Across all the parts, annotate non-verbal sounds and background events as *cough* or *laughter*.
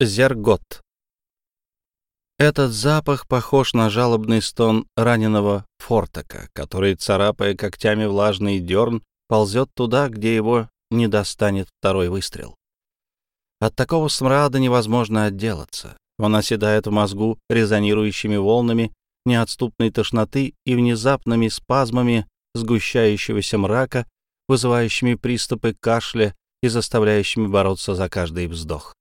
Зергот. Этот запах похож на жалобный стон раненого фортака, который, царапая когтями влажный дерн, ползет туда, где его не достанет второй выстрел. От такого смрада невозможно отделаться. Он оседает в мозгу резонирующими волнами неотступной тошноты и внезапными спазмами сгущающегося мрака, вызывающими приступы кашля и заставляющими бороться за каждый вздох.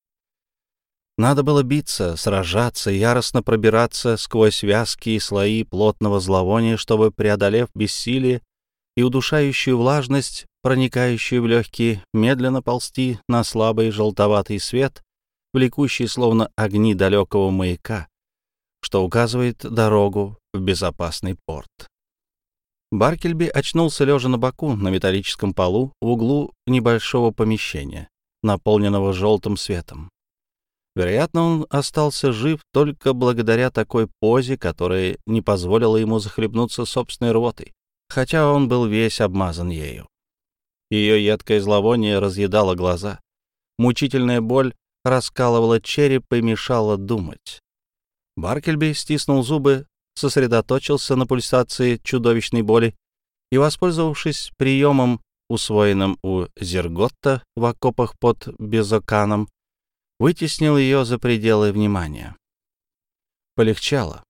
Надо было биться, сражаться, яростно пробираться сквозь вязкие слои плотного зловония, чтобы, преодолев бессилие и удушающую влажность, проникающую в легкие, медленно ползти на слабый желтоватый свет, влекущий словно огни далекого маяка, что указывает дорогу в безопасный порт. Баркельби очнулся лежа на боку на металлическом полу в углу небольшого помещения, наполненного желтым светом. Вероятно, он остался жив только благодаря такой позе, которая не позволила ему захлебнуться собственной рвотой, хотя он был весь обмазан ею. Ее едкое зловоние разъедало глаза. Мучительная боль раскалывала череп и мешала думать. Баркельби стиснул зубы, сосредоточился на пульсации чудовищной боли и, воспользовавшись приемом, усвоенным у Зерготта в окопах под Безоканом, вытеснил ее за пределы внимания. Полегчало.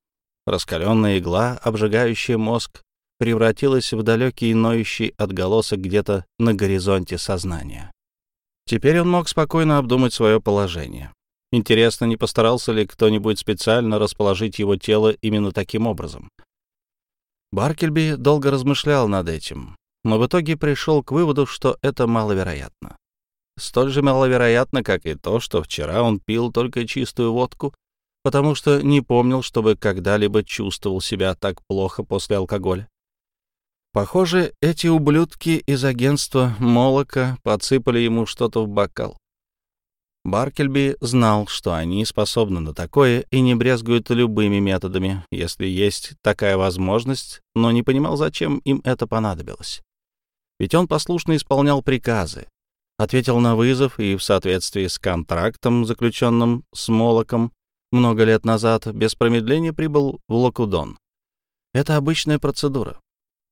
Раскаленная игла, обжигающая мозг, превратилась в далекий ноющий отголосок где-то на горизонте сознания. Теперь он мог спокойно обдумать свое положение. Интересно, не постарался ли кто-нибудь специально расположить его тело именно таким образом? Баркельби долго размышлял над этим, но в итоге пришел к выводу, что это маловероятно. Столь же маловероятно, как и то, что вчера он пил только чистую водку, потому что не помнил, чтобы когда-либо чувствовал себя так плохо после алкоголя. Похоже, эти ублюдки из агентства Молока подсыпали ему что-то в бокал. Баркельби знал, что они способны на такое и не брезгуют любыми методами, если есть такая возможность, но не понимал, зачем им это понадобилось. Ведь он послушно исполнял приказы, ответил на вызов и в соответствии с контрактом, заключенным с Молоком много лет назад, без промедления прибыл в Локудон. Это обычная процедура.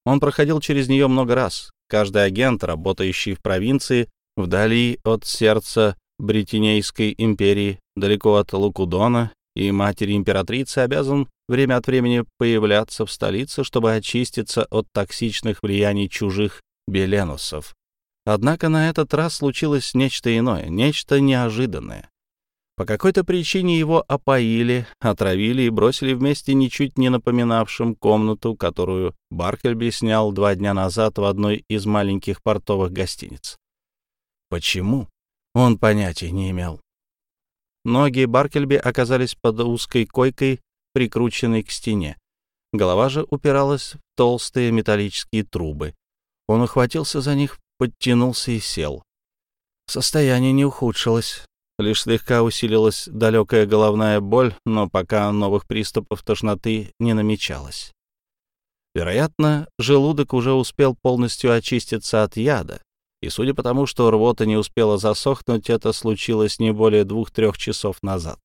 Он проходил через нее много раз. Каждый агент, работающий в провинции, вдали от сердца Бритинейской империи, далеко от Лукудона и матери императрицы, обязан время от времени появляться в столице, чтобы очиститься от токсичных влияний чужих беленусов, Однако на этот раз случилось нечто иное, нечто неожиданное. По какой-то причине его опоили, отравили и бросили вместе ничуть не напоминавшим комнату, которую Баркельби снял два дня назад в одной из маленьких портовых гостиниц. Почему? Он понятия не имел. Ноги Баркельби оказались под узкой койкой, прикрученной к стене. Голова же упиралась в толстые металлические трубы. Он ухватился за них подтянулся и сел. Состояние не ухудшилось. Лишь слегка усилилась далекая головная боль, но пока новых приступов тошноты не намечалось. Вероятно, желудок уже успел полностью очиститься от яда, и судя по тому, что рвота не успела засохнуть, это случилось не более двух-трех часов назад.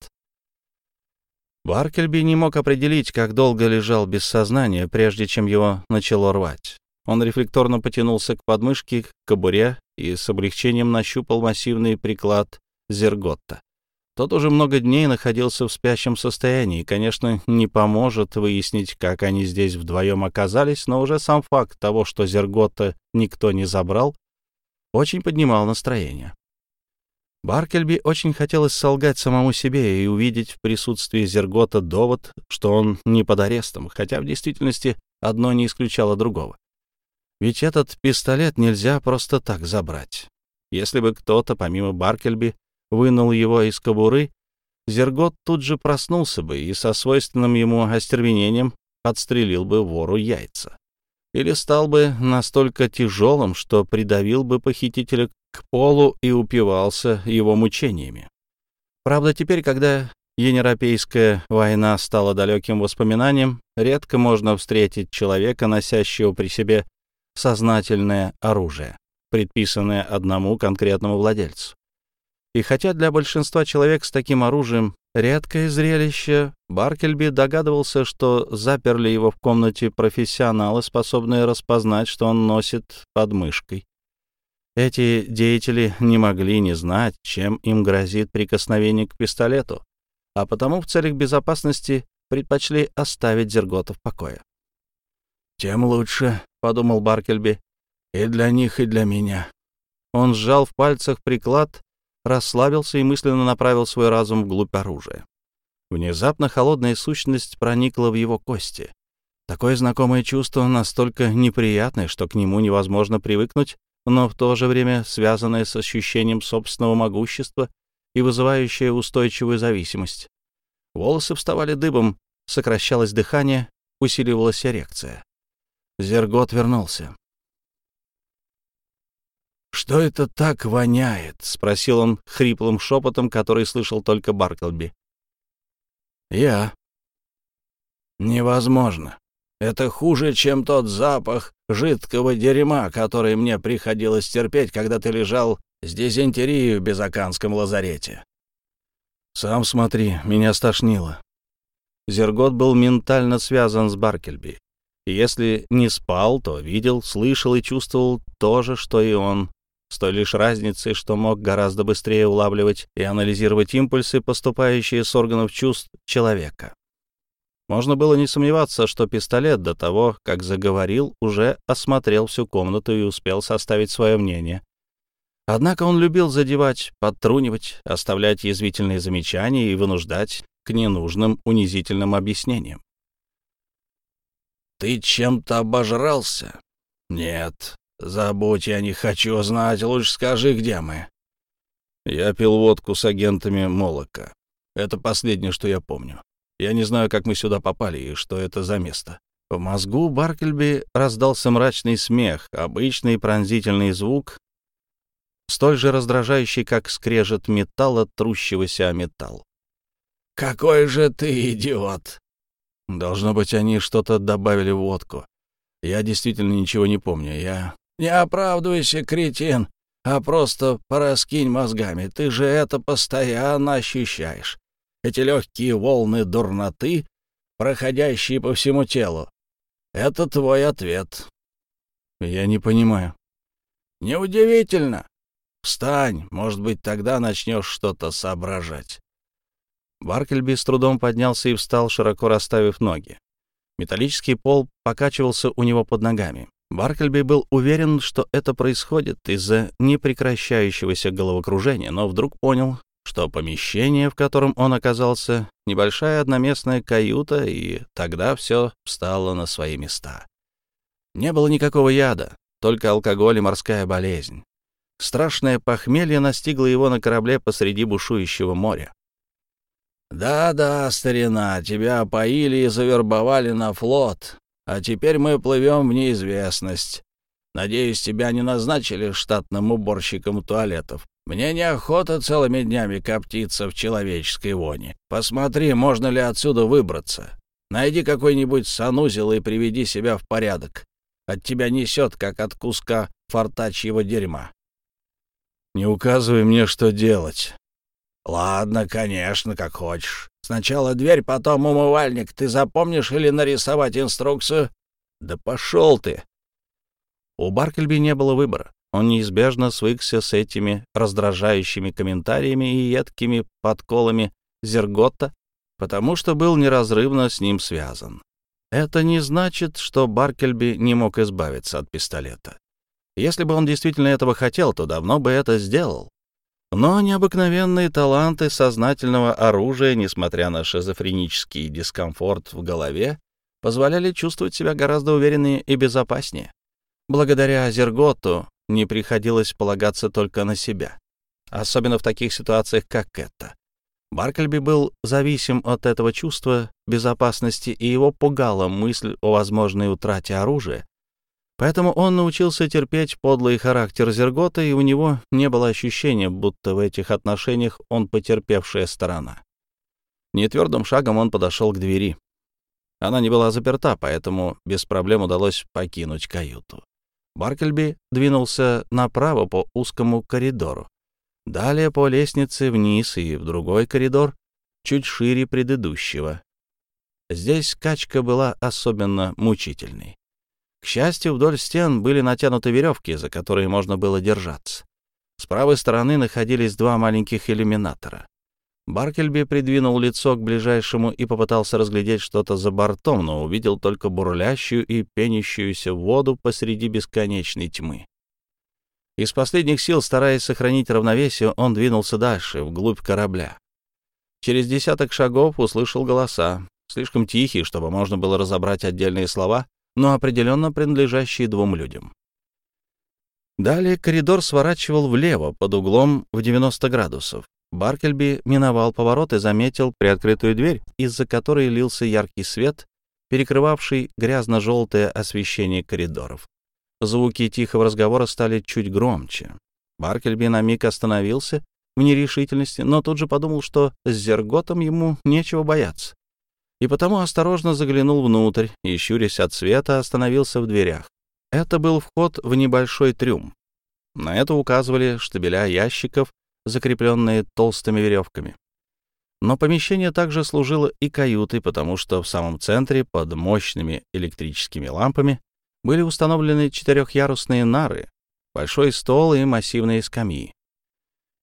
Баркельби не мог определить, как долго лежал без сознания, прежде чем его начало рвать. Он рефлекторно потянулся к подмышке, к кобуре и с облегчением нащупал массивный приклад Зерготта. Тот уже много дней находился в спящем состоянии и, конечно, не поможет выяснить, как они здесь вдвоем оказались, но уже сам факт того, что Зерготта никто не забрал, очень поднимал настроение. Баркельби очень хотелось солгать самому себе и увидеть в присутствии Зергота довод, что он не под арестом, хотя в действительности одно не исключало другого. Ведь этот пистолет нельзя просто так забрать. Если бы кто-то, помимо Баркельби, вынул его из кобуры, Зергот тут же проснулся бы и со свойственным ему остервенением отстрелил бы вору яйца. Или стал бы настолько тяжелым, что придавил бы похитителя к полу и упивался его мучениями. Правда, теперь, когда Енеропейская война стала далеким воспоминанием, редко можно встретить человека, носящего при себе сознательное оружие, предписанное одному конкретному владельцу. И хотя для большинства человек с таким оружием редкое зрелище, Баркельби догадывался, что заперли его в комнате профессионалы, способные распознать, что он носит под мышкой. Эти деятели не могли не знать, чем им грозит прикосновение к пистолету, а потому в целях безопасности предпочли оставить Зергота в покое. «Тем лучше», — подумал Баркельби, — «и для них, и для меня». Он сжал в пальцах приклад, расслабился и мысленно направил свой разум вглубь оружия. Внезапно холодная сущность проникла в его кости. Такое знакомое чувство настолько неприятное, что к нему невозможно привыкнуть, но в то же время связанное с ощущением собственного могущества и вызывающее устойчивую зависимость. Волосы вставали дыбом, сокращалось дыхание, усиливалась эрекция. Зергот вернулся. «Что это так воняет?» — спросил он хриплым шепотом, который слышал только Барклби. «Я». «Невозможно. Это хуже, чем тот запах жидкого дерьма, который мне приходилось терпеть, когда ты лежал с дизентерией в Безаканском лазарете. Сам смотри, меня стошнило. Зергот был ментально связан с Баркельби. Если не спал, то видел, слышал и чувствовал то же, что и он, с той лишь разницей, что мог гораздо быстрее улавливать и анализировать импульсы, поступающие с органов чувств человека. Можно было не сомневаться, что пистолет до того, как заговорил, уже осмотрел всю комнату и успел составить свое мнение. Однако он любил задевать, подтрунивать, оставлять язвительные замечания и вынуждать к ненужным унизительным объяснениям. «Ты чем-то обожрался?» «Нет, забудь, я не хочу знать, лучше скажи, где мы». Я пил водку с агентами Молока. Это последнее, что я помню. Я не знаю, как мы сюда попали и что это за место». В мозгу Баркельби раздался мрачный смех, обычный пронзительный звук, столь же раздражающий, как скрежет металла, трущегося о металл. «Какой же ты идиот!» Должно быть, они что-то добавили в водку. Я действительно ничего не помню. Я... Не оправдывайся, кретин, а просто пораскинь мозгами. Ты же это постоянно ощущаешь эти легкие волны дурноты, проходящие по всему телу. Это твой ответ. Я не понимаю. Неудивительно. Встань, может быть, тогда начнешь что-то соображать. Баркельби с трудом поднялся и встал, широко расставив ноги. Металлический пол покачивался у него под ногами. Баркельби был уверен, что это происходит из-за непрекращающегося головокружения, но вдруг понял, что помещение, в котором он оказался, небольшая одноместная каюта, и тогда все встало на свои места. Не было никакого яда, только алкоголь и морская болезнь. Страшное похмелье настигло его на корабле посреди бушующего моря. «Да-да, старина, тебя опоили и завербовали на флот, а теперь мы плывем в неизвестность. Надеюсь, тебя не назначили штатным уборщиком туалетов. Мне неохота целыми днями коптиться в человеческой воне. Посмотри, можно ли отсюда выбраться. Найди какой-нибудь санузел и приведи себя в порядок. От тебя несет, как от куска фортачьего дерьма. Не указывай мне, что делать. Ладно, конечно, как хочешь. Сначала дверь, потом умывальник. Ты запомнишь или нарисовать инструкцию? Да пошел ты. У Баркельби не было выбора. Он неизбежно свыкся с этими раздражающими комментариями и едкими подколами Зерготта, потому что был неразрывно с ним связан. Это не значит, что Баркельби не мог избавиться от пистолета. Если бы он действительно этого хотел, то давно бы это сделал. Но необыкновенные таланты сознательного оружия, несмотря на шизофренический дискомфорт в голове, позволяли чувствовать себя гораздо увереннее и безопаснее. Благодаря Зерготу не приходилось полагаться только на себя, особенно в таких ситуациях, как эта. Баркельби был зависим от этого чувства безопасности, и его пугала мысль о возможной утрате оружия. Поэтому он научился терпеть подлый характер Зергота, и у него не было ощущения, будто в этих отношениях он потерпевшая сторона. Нетвердым шагом он подошел к двери. Она не была заперта, поэтому без проблем удалось покинуть каюту. Баркельби двинулся направо по узкому коридору. Далее по лестнице вниз и в другой коридор, чуть шире предыдущего. Здесь скачка была особенно мучительной. К счастью, вдоль стен были натянуты веревки, за которые можно было держаться. С правой стороны находились два маленьких иллюминатора. Баркельби придвинул лицо к ближайшему и попытался разглядеть что-то за бортом, но увидел только бурлящую и пенящуюся воду посреди бесконечной тьмы. Из последних сил, стараясь сохранить равновесие, он двинулся дальше, вглубь корабля. Через десяток шагов услышал голоса, слишком тихие, чтобы можно было разобрать отдельные слова, но определенно принадлежащие двум людям. Далее коридор сворачивал влево, под углом в 90 градусов. Баркельби миновал поворот и заметил приоткрытую дверь, из-за которой лился яркий свет, перекрывавший грязно-желтое освещение коридоров. Звуки тихого разговора стали чуть громче. Баркельби на миг остановился в нерешительности, но тут же подумал, что с Зерготом ему нечего бояться. И потому осторожно заглянул внутрь и, щурясь от света, остановился в дверях. Это был вход в небольшой трюм. На это указывали штабеля ящиков, закрепленные толстыми веревками. Но помещение также служило и каютой, потому что в самом центре, под мощными электрическими лампами, были установлены четырехъярусные нары, большой стол и массивные скамьи.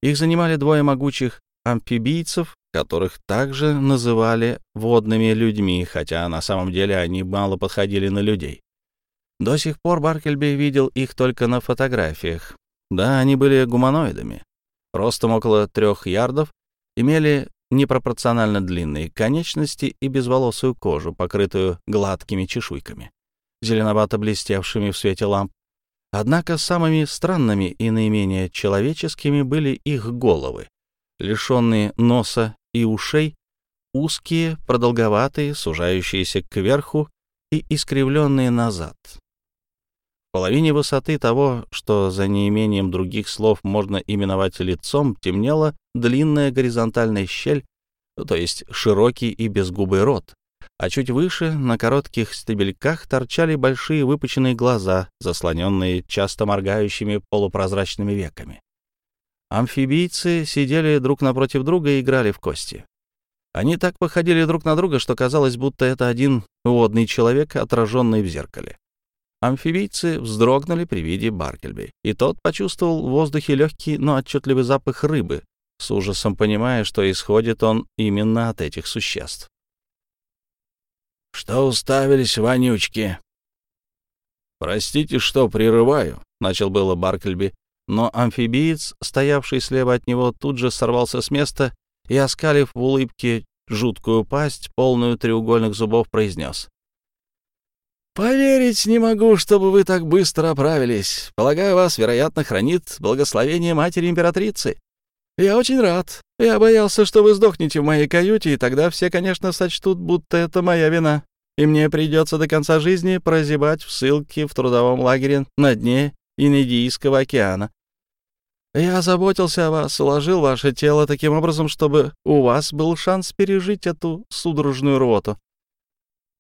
Их занимали двое могучих амфибийцев, которых также называли водными людьми, хотя на самом деле они мало подходили на людей. До сих пор Баркельби видел их только на фотографиях. Да, они были гуманоидами. Ростом около трех ярдов, имели непропорционально длинные конечности и безволосую кожу, покрытую гладкими чешуйками зеленовато блестевшими в свете ламп. Однако самыми странными и наименее человеческими были их головы, лишенные носа и ушей, узкие, продолговатые, сужающиеся кверху и искривленные назад. В половине высоты того, что за неимением других слов можно именовать лицом, темнела длинная горизонтальная щель, то есть широкий и безгубый рот, а чуть выше, на коротких стебельках, торчали большие выпученные глаза, заслоненные часто моргающими полупрозрачными веками. Амфибийцы сидели друг напротив друга и играли в кости. Они так походили друг на друга, что казалось, будто это один водный человек, отраженный в зеркале. Амфибийцы вздрогнули при виде Баркельби, и тот почувствовал в воздухе легкий, но отчетливый запах рыбы, с ужасом понимая, что исходит он именно от этих существ. Что уставились, вонючки?» «Простите, что прерываю», — начал было Баркельби, но амфибиец, стоявший слева от него, тут же сорвался с места и, оскалив в улыбке жуткую пасть, полную треугольных зубов, произнес. «Поверить не могу, чтобы вы так быстро оправились. Полагаю, вас, вероятно, хранит благословение матери императрицы. Я очень рад. Я боялся, что вы сдохнете в моей каюте, и тогда все, конечно, сочтут, будто это моя вина, и мне придется до конца жизни прозябать в ссылке в трудовом лагере на дне Инедийского океана. Я заботился о вас, уложил ваше тело таким образом, чтобы у вас был шанс пережить эту судорожную рвоту.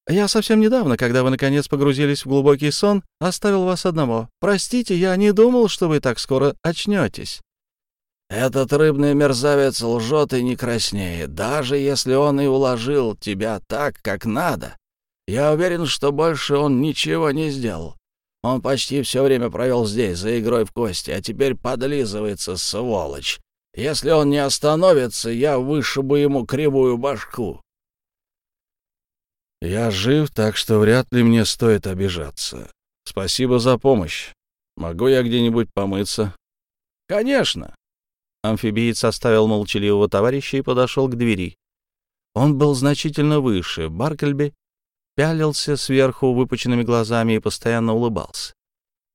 Я совсем недавно, когда вы, наконец, погрузились в глубокий сон, оставил вас одного. Простите, я не думал, что вы так скоро очнетесь. Этот рыбный мерзавец лжет и не краснеет, даже если он и уложил тебя так, как надо. Я уверен, что больше он ничего не сделал. Он почти все время провел здесь, за игрой в кости, а теперь подлизывается, сволочь. Если он не остановится, я вышибу ему кривую башку. Я жив, так что вряд ли мне стоит обижаться. Спасибо за помощь. Могу я где-нибудь помыться? Конечно. Амфибиец оставил молчаливого товарища и подошел к двери. Он был значительно выше Баркельби, пялился сверху выпученными глазами и постоянно улыбался.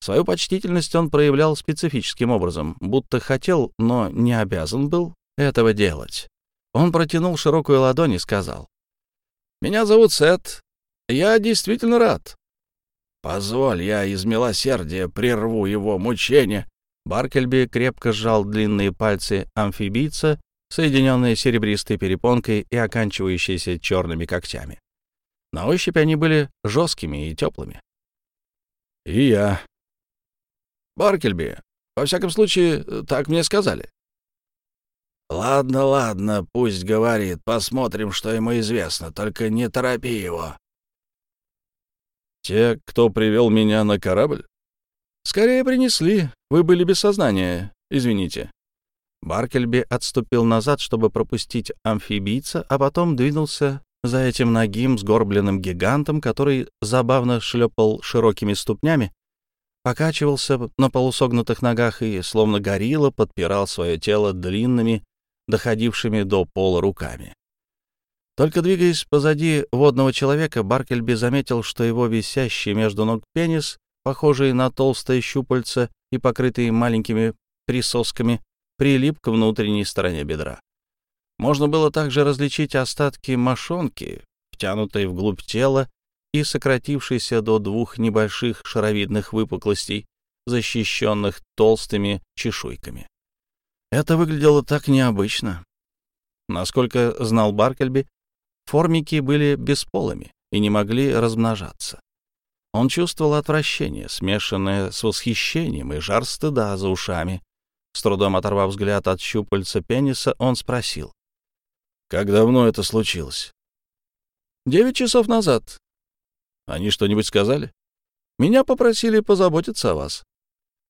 Свою почтительность он проявлял специфическим образом, будто хотел, но не обязан был этого делать. Он протянул широкую ладонь и сказал. «Меня зовут Сет. Я действительно рад». «Позволь, я из милосердия прерву его мучения», Баркельби крепко сжал длинные пальцы амфибийца, соединенные серебристой перепонкой и оканчивающиеся черными когтями. На ощупь они были жесткими и теплыми. «И я». «Баркельби, во всяком случае, так мне сказали». «Ладно, ладно, пусть говорит. Посмотрим, что ему известно. Только не торопи его». «Те, кто привел меня на корабль?» «Скорее принесли. Вы были без сознания. Извините». Баркельби отступил назад, чтобы пропустить амфибийца, а потом двинулся за этим ногим сгорбленным гигантом, который забавно шлепал широкими ступнями, покачивался на полусогнутых ногах и, словно горилла, подпирал свое тело длинными, доходившими до пола руками. Только двигаясь позади водного человека, Баркельби заметил, что его висящий между ног пенис, похожий на толстое щупальце и покрытый маленькими присосками, прилип к внутренней стороне бедра. Можно было также различить остатки мошонки, втянутой вглубь тела и сократившейся до двух небольших шаровидных выпуклостей, защищенных толстыми чешуйками. Это выглядело так необычно. Насколько знал Баркельби, формики были бесполыми и не могли размножаться. Он чувствовал отвращение, смешанное с восхищением и жар стыда за ушами. С трудом оторвав взгляд от щупальца пениса, он спросил. Как давно это случилось? Девять часов назад. Они что-нибудь сказали? Меня попросили позаботиться о вас.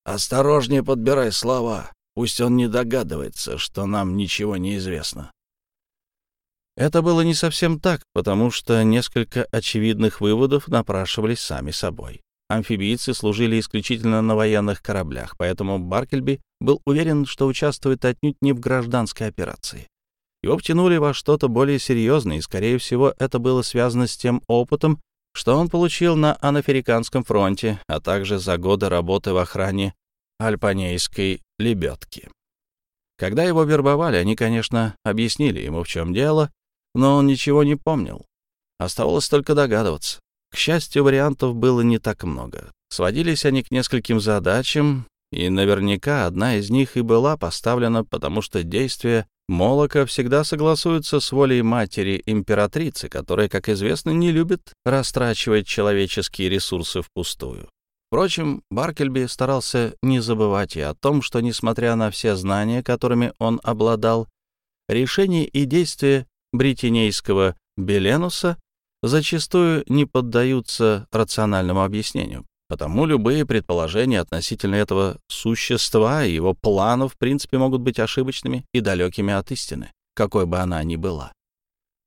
Осторожнее подбирай слова. Пусть он не догадывается, что нам ничего не известно. Это было не совсем так, потому что несколько очевидных выводов напрашивались сами собой. Амфибийцы служили исключительно на военных кораблях, поэтому Баркельби был уверен, что участвует отнюдь не в гражданской операции. Его втянули во что-то более серьезное, и, скорее всего, это было связано с тем опытом, что он получил на Анафериканском фронте, а также за годы работы в охране Альпанейской лебедки. Когда его вербовали, они, конечно, объяснили ему, в чем дело, но он ничего не помнил. Оставалось только догадываться. К счастью, вариантов было не так много. Сводились они к нескольким задачам, и наверняка одна из них и была поставлена, потому что действия Молока всегда согласуется с волей матери императрицы, которая, как известно, не любит растрачивать человеческие ресурсы впустую. Впрочем, Баркельби старался не забывать и о том, что, несмотря на все знания, которыми он обладал, решения и действия бритинейского Беленуса зачастую не поддаются рациональному объяснению. Потому любые предположения относительно этого существа и его планов в принципе могут быть ошибочными и далекими от истины, какой бы она ни была.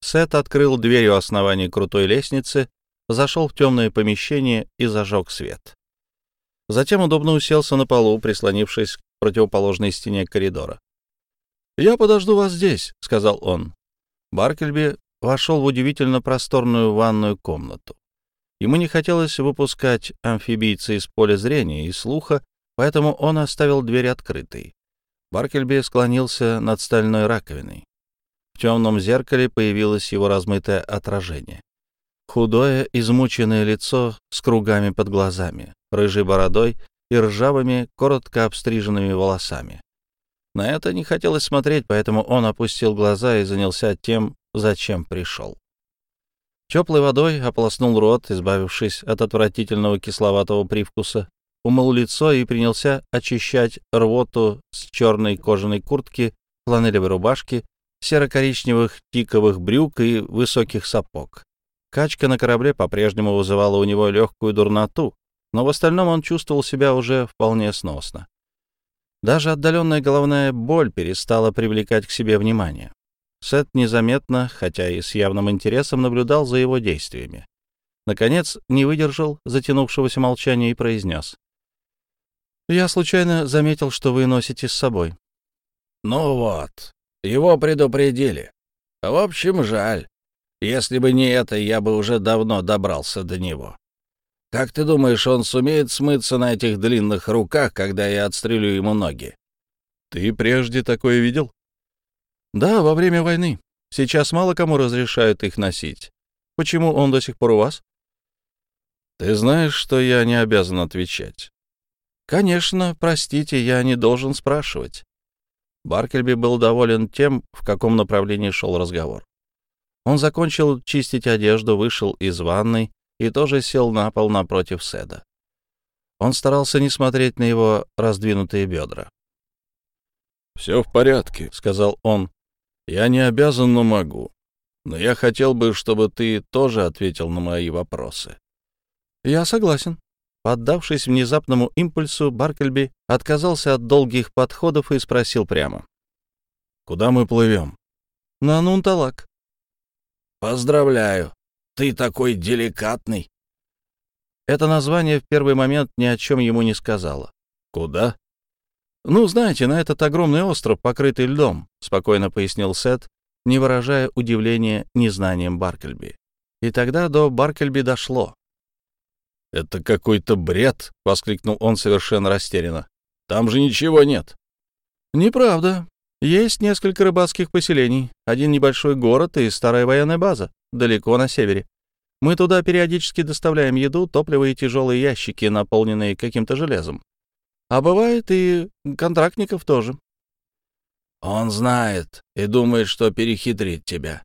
Сет открыл дверь у основания крутой лестницы, зашел в темное помещение и зажег свет. Затем удобно уселся на полу, прислонившись к противоположной стене коридора. «Я подожду вас здесь», — сказал он. Баркельби вошел в удивительно просторную ванную комнату. Ему не хотелось выпускать амфибийца из поля зрения и слуха, поэтому он оставил дверь открытой. Баркельби склонился над стальной раковиной. В темном зеркале появилось его размытое отражение. Худое, измученное лицо с кругами под глазами, рыжей бородой и ржавыми, коротко обстриженными волосами. На это не хотелось смотреть, поэтому он опустил глаза и занялся тем, зачем пришел. Теплой водой ополоснул рот, избавившись от отвратительного кисловатого привкуса, умыл лицо и принялся очищать рвоту с черной кожаной куртки, фланелевой рубашки, серо-коричневых тиковых брюк и высоких сапог. Качка на корабле по-прежнему вызывала у него легкую дурноту, но в остальном он чувствовал себя уже вполне сносно. Даже отдаленная головная боль перестала привлекать к себе внимание. Сет незаметно, хотя и с явным интересом, наблюдал за его действиями. Наконец, не выдержал затянувшегося молчания и произнес. «Я случайно заметил, что вы носите с собой». «Ну вот, его предупредили. В общем, жаль. Если бы не это, я бы уже давно добрался до него. Как ты думаешь, он сумеет смыться на этих длинных руках, когда я отстрелю ему ноги?» «Ты прежде такое видел?» Да, во время войны. Сейчас мало кому разрешают их носить. Почему он до сих пор у вас? Ты знаешь, что я не обязан отвечать. Конечно, простите, я не должен спрашивать. Баркельби был доволен тем, в каком направлении шел разговор. Он закончил чистить одежду, вышел из ванной и тоже сел на пол напротив Седа. Он старался не смотреть на его раздвинутые бедра. «Все в порядке», — сказал он. «Я не обязан, но могу. Но я хотел бы, чтобы ты тоже ответил на мои вопросы». «Я согласен». Поддавшись внезапному импульсу, Баркельби отказался от долгих подходов и спросил прямо. «Куда мы плывем?» «На Нунталак». «Поздравляю. Ты такой деликатный». Это название в первый момент ни о чем ему не сказала. «Куда?» «Ну, знаете, на этот огромный остров, покрытый льдом», — спокойно пояснил Сет, не выражая удивления незнанием Баркельби. И тогда до Баркельби дошло. «Это какой-то бред!» — воскликнул он совершенно растерянно. «Там же ничего нет». «Неправда. Есть несколько рыбацких поселений, один небольшой город и старая военная база, далеко на севере. Мы туда периодически доставляем еду, топливо и тяжелые ящики, наполненные каким-то железом. А бывает и контрактников тоже. Он знает и думает, что перехитрит тебя.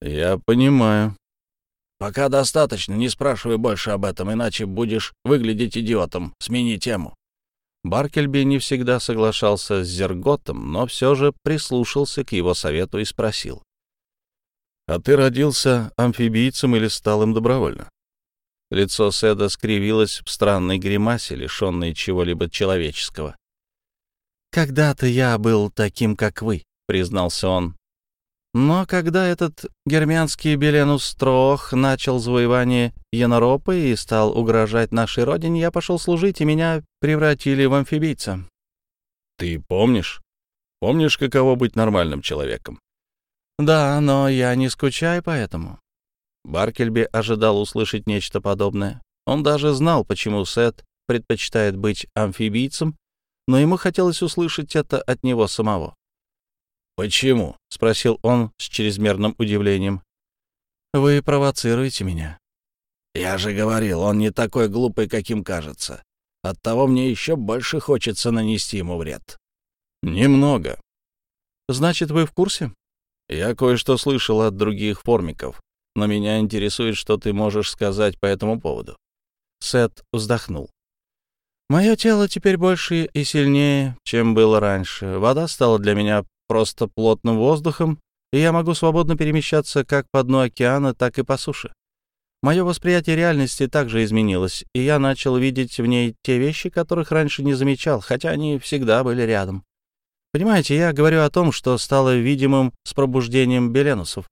Я понимаю. Пока достаточно, не спрашивай больше об этом, иначе будешь выглядеть идиотом. Смени тему. Баркельби не всегда соглашался с Зерготом, но все же прислушался к его совету и спросил. «А ты родился амфибийцем или стал им добровольно?» Лицо Седа скривилось в странной гримасе, лишенной чего-либо человеческого. «Когда-то я был таким, как вы», — признался он. «Но когда этот германский Беленус Трох начал завоевание Яноропы и стал угрожать нашей родине, я пошел служить, и меня превратили в амфибийца». «Ты помнишь? Помнишь, каково быть нормальным человеком?» «Да, но я не скучаю по этому. Баркельби ожидал услышать нечто подобное. Он даже знал, почему Сет предпочитает быть амфибийцем, но ему хотелось услышать это от него самого. «Почему?» — спросил он с чрезмерным удивлением. «Вы провоцируете меня». «Я же говорил, он не такой глупый, каким кажется. Оттого мне еще больше хочется нанести ему вред». «Немного». «Значит, вы в курсе?» «Я кое-что слышал от других формиков но меня интересует, что ты можешь сказать по этому поводу». Сет вздохнул. «Мое тело теперь больше и сильнее, чем было раньше. Вода стала для меня просто плотным воздухом, и я могу свободно перемещаться как по дну океана, так и по суше. Мое восприятие реальности также изменилось, и я начал видеть в ней те вещи, которых раньше не замечал, хотя они всегда были рядом. Понимаете, я говорю о том, что стало видимым с пробуждением Беленусов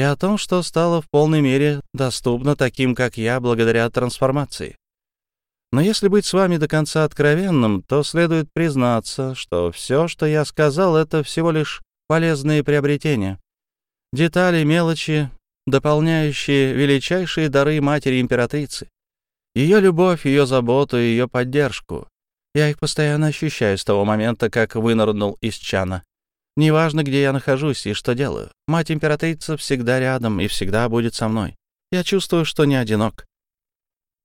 и о том, что стало в полной мере доступно таким, как я, благодаря трансформации. Но если быть с вами до конца откровенным, то следует признаться, что все, что я сказал, это всего лишь полезные приобретения. Детали, мелочи, дополняющие величайшие дары матери-императрицы. Ее любовь, ее заботу, ее поддержку. Я их постоянно ощущаю с того момента, как вынырнул из чана. Неважно, где я нахожусь и что делаю. Мать-императрица всегда рядом и всегда будет со мной. Я чувствую, что не одинок».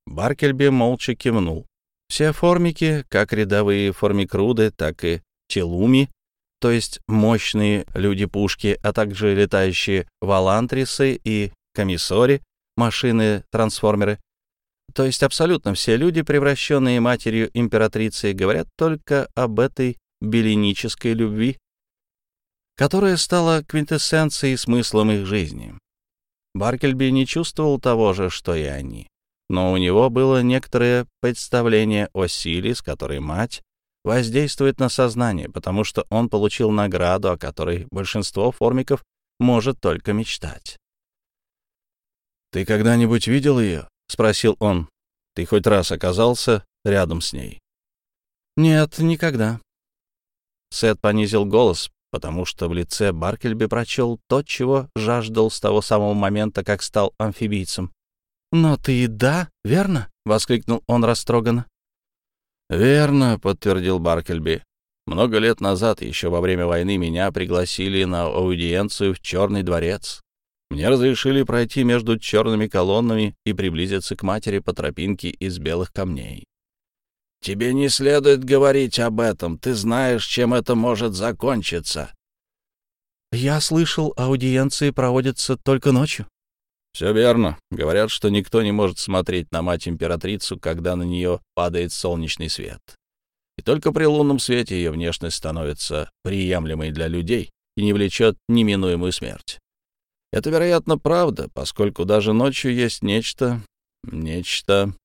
Баркельби молча кивнул. Все формики, как рядовые формикруды, так и телуми, то есть мощные люди-пушки, а также летающие валантрисы и комиссори, машины-трансформеры, то есть абсолютно все люди, превращенные матерью императрицы, говорят только об этой беленической любви, которая стала квинтэссенцией и смыслом их жизни. Баркельби не чувствовал того же, что и они, но у него было некоторое представление о силе, с которой мать воздействует на сознание, потому что он получил награду, о которой большинство формиков может только мечтать. «Ты когда-нибудь видел ее?» — спросил он. «Ты хоть раз оказался рядом с ней?» «Нет, никогда». Сет понизил голос, потому что в лице Баркельби прочел то, чего жаждал с того самого момента, как стал амфибийцем. «Но ты и да, верно?» — воскликнул он растроганно. «Верно», — подтвердил Баркельби. «Много лет назад, еще во время войны, меня пригласили на аудиенцию в Черный дворец. Мне разрешили пройти между черными колоннами и приблизиться к матери по тропинке из белых камней. Тебе не следует говорить об этом. Ты знаешь, чем это может закончиться. Я слышал, аудиенции проводятся только ночью. Все верно. Говорят, что никто не может смотреть на мать-императрицу, когда на нее падает солнечный свет. и только при лунном свете ее внешность становится приемлемой для людей и не влечет неминуемую смерть. Это, вероятно, правда, поскольку даже ночью есть нечто... нечто...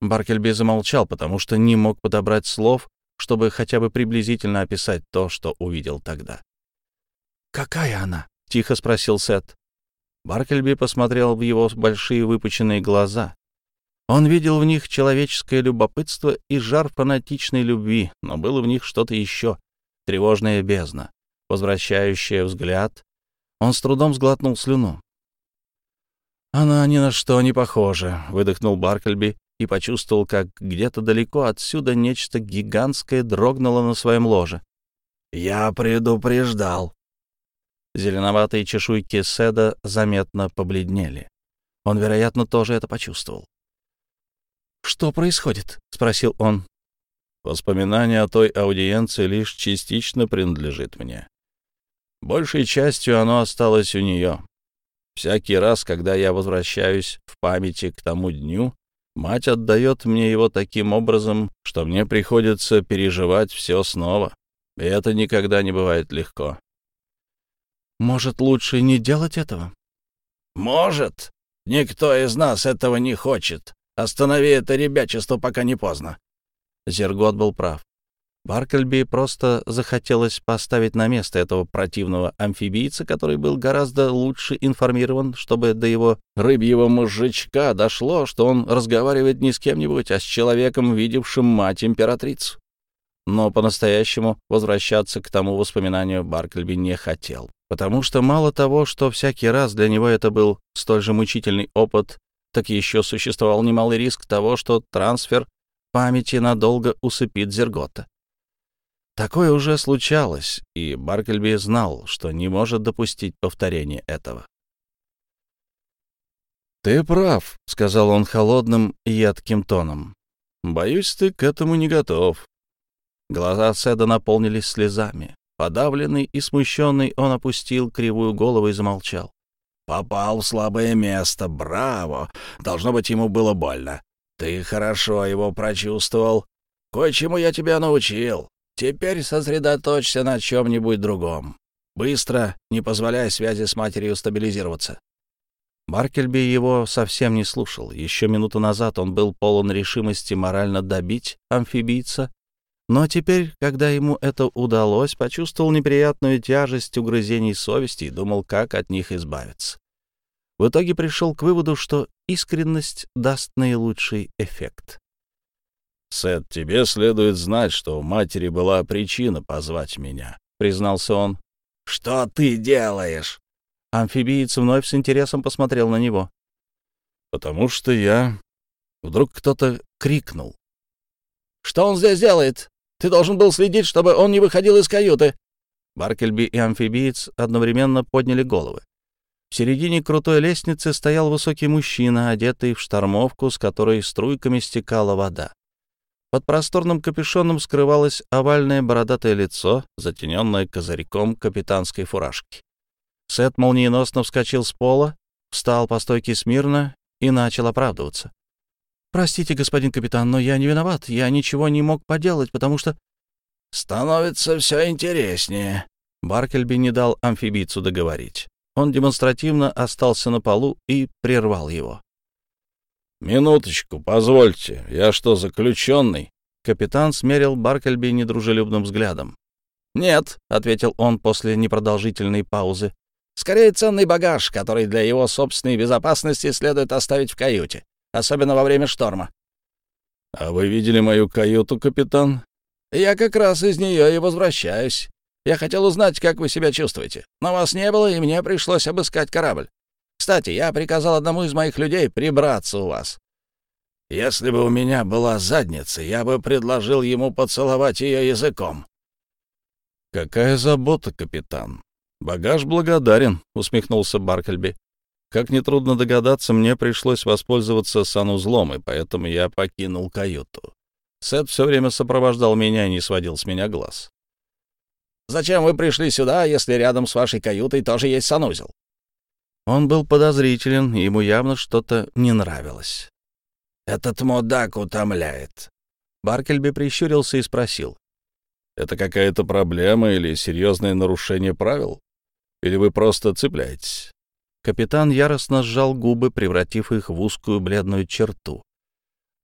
Баркельби замолчал, потому что не мог подобрать слов, чтобы хотя бы приблизительно описать то, что увидел тогда. «Какая она?» — тихо спросил Сет. Баркельби посмотрел в его большие выпученные глаза. Он видел в них человеческое любопытство и жар фанатичной любви, но было в них что-то еще, тревожная бездна, возвращающая взгляд. Он с трудом сглотнул слюну. «Она ни на что не похожа», — выдохнул Баркельби и почувствовал, как где-то далеко отсюда нечто гигантское дрогнуло на своем ложе. «Я предупреждал». Зеленоватые чешуйки Седа заметно побледнели. Он, вероятно, тоже это почувствовал. «Что происходит?» — спросил он. «Воспоминание о той аудиенции лишь частично принадлежит мне. Большей частью оно осталось у нее. Всякий раз, когда я возвращаюсь в памяти к тому дню, Мать отдает мне его таким образом, что мне приходится переживать все снова. И это никогда не бывает легко. Может, лучше не делать этого? Может. Никто из нас этого не хочет. Останови это ребячество, пока не поздно. Зергот был прав. Баркельби просто захотелось поставить на место этого противного амфибийца, который был гораздо лучше информирован, чтобы до его рыбьего мужичка дошло, что он разговаривает не с кем-нибудь, а с человеком, видевшим мать-императрицу. Но по-настоящему возвращаться к тому воспоминанию Баркельби не хотел, потому что мало того, что всякий раз для него это был столь же мучительный опыт, так еще существовал немалый риск того, что трансфер памяти надолго усыпит Зергота. Такое уже случалось, и Баркельби знал, что не может допустить повторения этого. «Ты прав», — сказал он холодным и едким тоном. «Боюсь, ты к этому не готов». Глаза Седа наполнились слезами. Подавленный и смущенный, он опустил кривую голову и замолчал. «Попал в слабое место, браво! Должно быть, ему было больно. Ты хорошо его прочувствовал. Кое-чему я тебя научил. Теперь сосредоточься на чем-нибудь другом. Быстро, не позволяя связи с матерью стабилизироваться. Баркельби его совсем не слушал. Еще минуту назад он был полон решимости морально добить амфибийца, но теперь, когда ему это удалось, почувствовал неприятную тяжесть угрызений совести и думал, как от них избавиться. В итоге пришел к выводу, что искренность даст наилучший эффект. «Сет, тебе следует знать, что у матери была причина позвать меня», — признался он. «Что ты делаешь?» Амфибиец вновь с интересом посмотрел на него. «Потому что я...» Вдруг кто-то крикнул. «Что он здесь делает? Ты должен был следить, чтобы он не выходил из каюты!» Баркельби и амфибиец одновременно подняли головы. В середине крутой лестницы стоял высокий мужчина, одетый в штормовку, с которой струйками стекала вода. Под просторным капюшоном скрывалось овальное бородатое лицо, затененное козырьком капитанской фуражки. Сет молниеносно вскочил с пола, встал по стойке смирно и начал оправдываться. «Простите, господин капитан, но я не виноват. Я ничего не мог поделать, потому что...» «Становится все интереснее». Баркельби не дал амфибийцу договорить. Он демонстративно остался на полу и прервал его. «Минуточку, позвольте. Я что, заключенный?» Капитан смерил Баркельби недружелюбным взглядом. «Нет», — ответил он после непродолжительной паузы. «Скорее ценный багаж, который для его собственной безопасности следует оставить в каюте, особенно во время шторма». «А вы видели мою каюту, капитан?» «Я как раз из нее и возвращаюсь. Я хотел узнать, как вы себя чувствуете, но вас не было, и мне пришлось обыскать корабль. Кстати, я приказал одному из моих людей прибраться у вас. Если бы у меня была задница, я бы предложил ему поцеловать ее языком. Какая забота, капитан. Багаж благодарен, усмехнулся Баркельби. Как нетрудно догадаться, мне пришлось воспользоваться санузлом, и поэтому я покинул каюту. Сет все время сопровождал меня и не сводил с меня глаз. «Зачем вы пришли сюда, если рядом с вашей каютой тоже есть санузел?» Он был подозрителен, и ему явно что-то не нравилось. «Этот мудак утомляет. Баркельби прищурился и спросил. «Это какая-то проблема или серьезное нарушение правил? Или вы просто цепляетесь?» Капитан яростно сжал губы, превратив их в узкую бледную черту.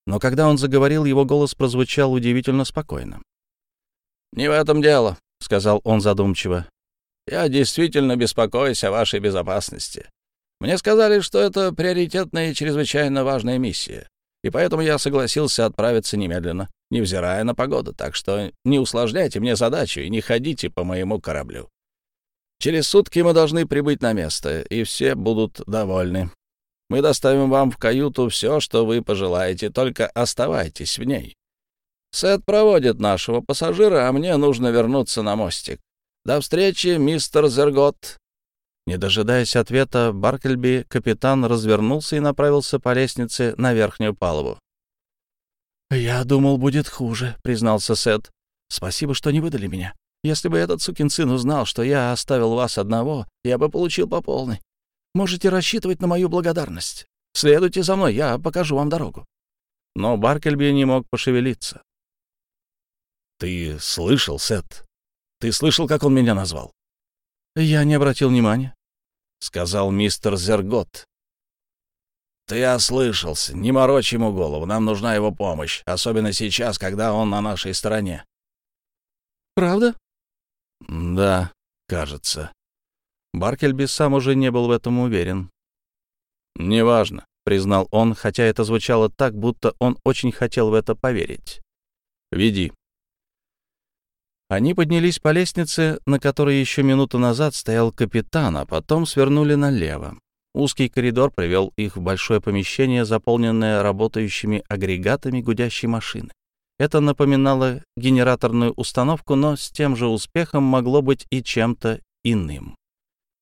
Но когда он заговорил, его голос прозвучал удивительно спокойно. «Не в этом дело», — сказал он задумчиво. «Я действительно беспокоюсь о вашей безопасности. Мне сказали, что это приоритетная и чрезвычайно важная миссия, и поэтому я согласился отправиться немедленно, невзирая на погоду, так что не усложняйте мне задачу и не ходите по моему кораблю. Через сутки мы должны прибыть на место, и все будут довольны. Мы доставим вам в каюту все, что вы пожелаете, только оставайтесь в ней. Сет проводит нашего пассажира, а мне нужно вернуться на мостик. До встречи, мистер Зергот. Не дожидаясь ответа, Баркельби, капитан, развернулся и направился по лестнице на верхнюю палубу. «Я думал, будет хуже», — признался Сет. «Спасибо, что не выдали меня. Если бы этот сукин сын узнал, что я оставил вас одного, я бы получил по полной. Можете рассчитывать на мою благодарность. Следуйте за мной, я покажу вам дорогу». Но Баркельби не мог пошевелиться. «Ты слышал, Сет? Ты слышал, как он меня назвал?» «Я не обратил внимания», — сказал мистер Зергот. «Ты ослышался. Не морочь ему голову. Нам нужна его помощь, особенно сейчас, когда он на нашей стороне». «Правда?» «Да, кажется». Баркельби сам уже не был в этом уверен. «Неважно», — признал он, хотя это звучало так, будто он очень хотел в это поверить. «Веди». Они поднялись по лестнице, на которой еще минуту назад стоял капитан, а потом свернули налево. Узкий коридор привел их в большое помещение, заполненное работающими агрегатами гудящей машины. Это напоминало генераторную установку, но с тем же успехом могло быть и чем-то иным.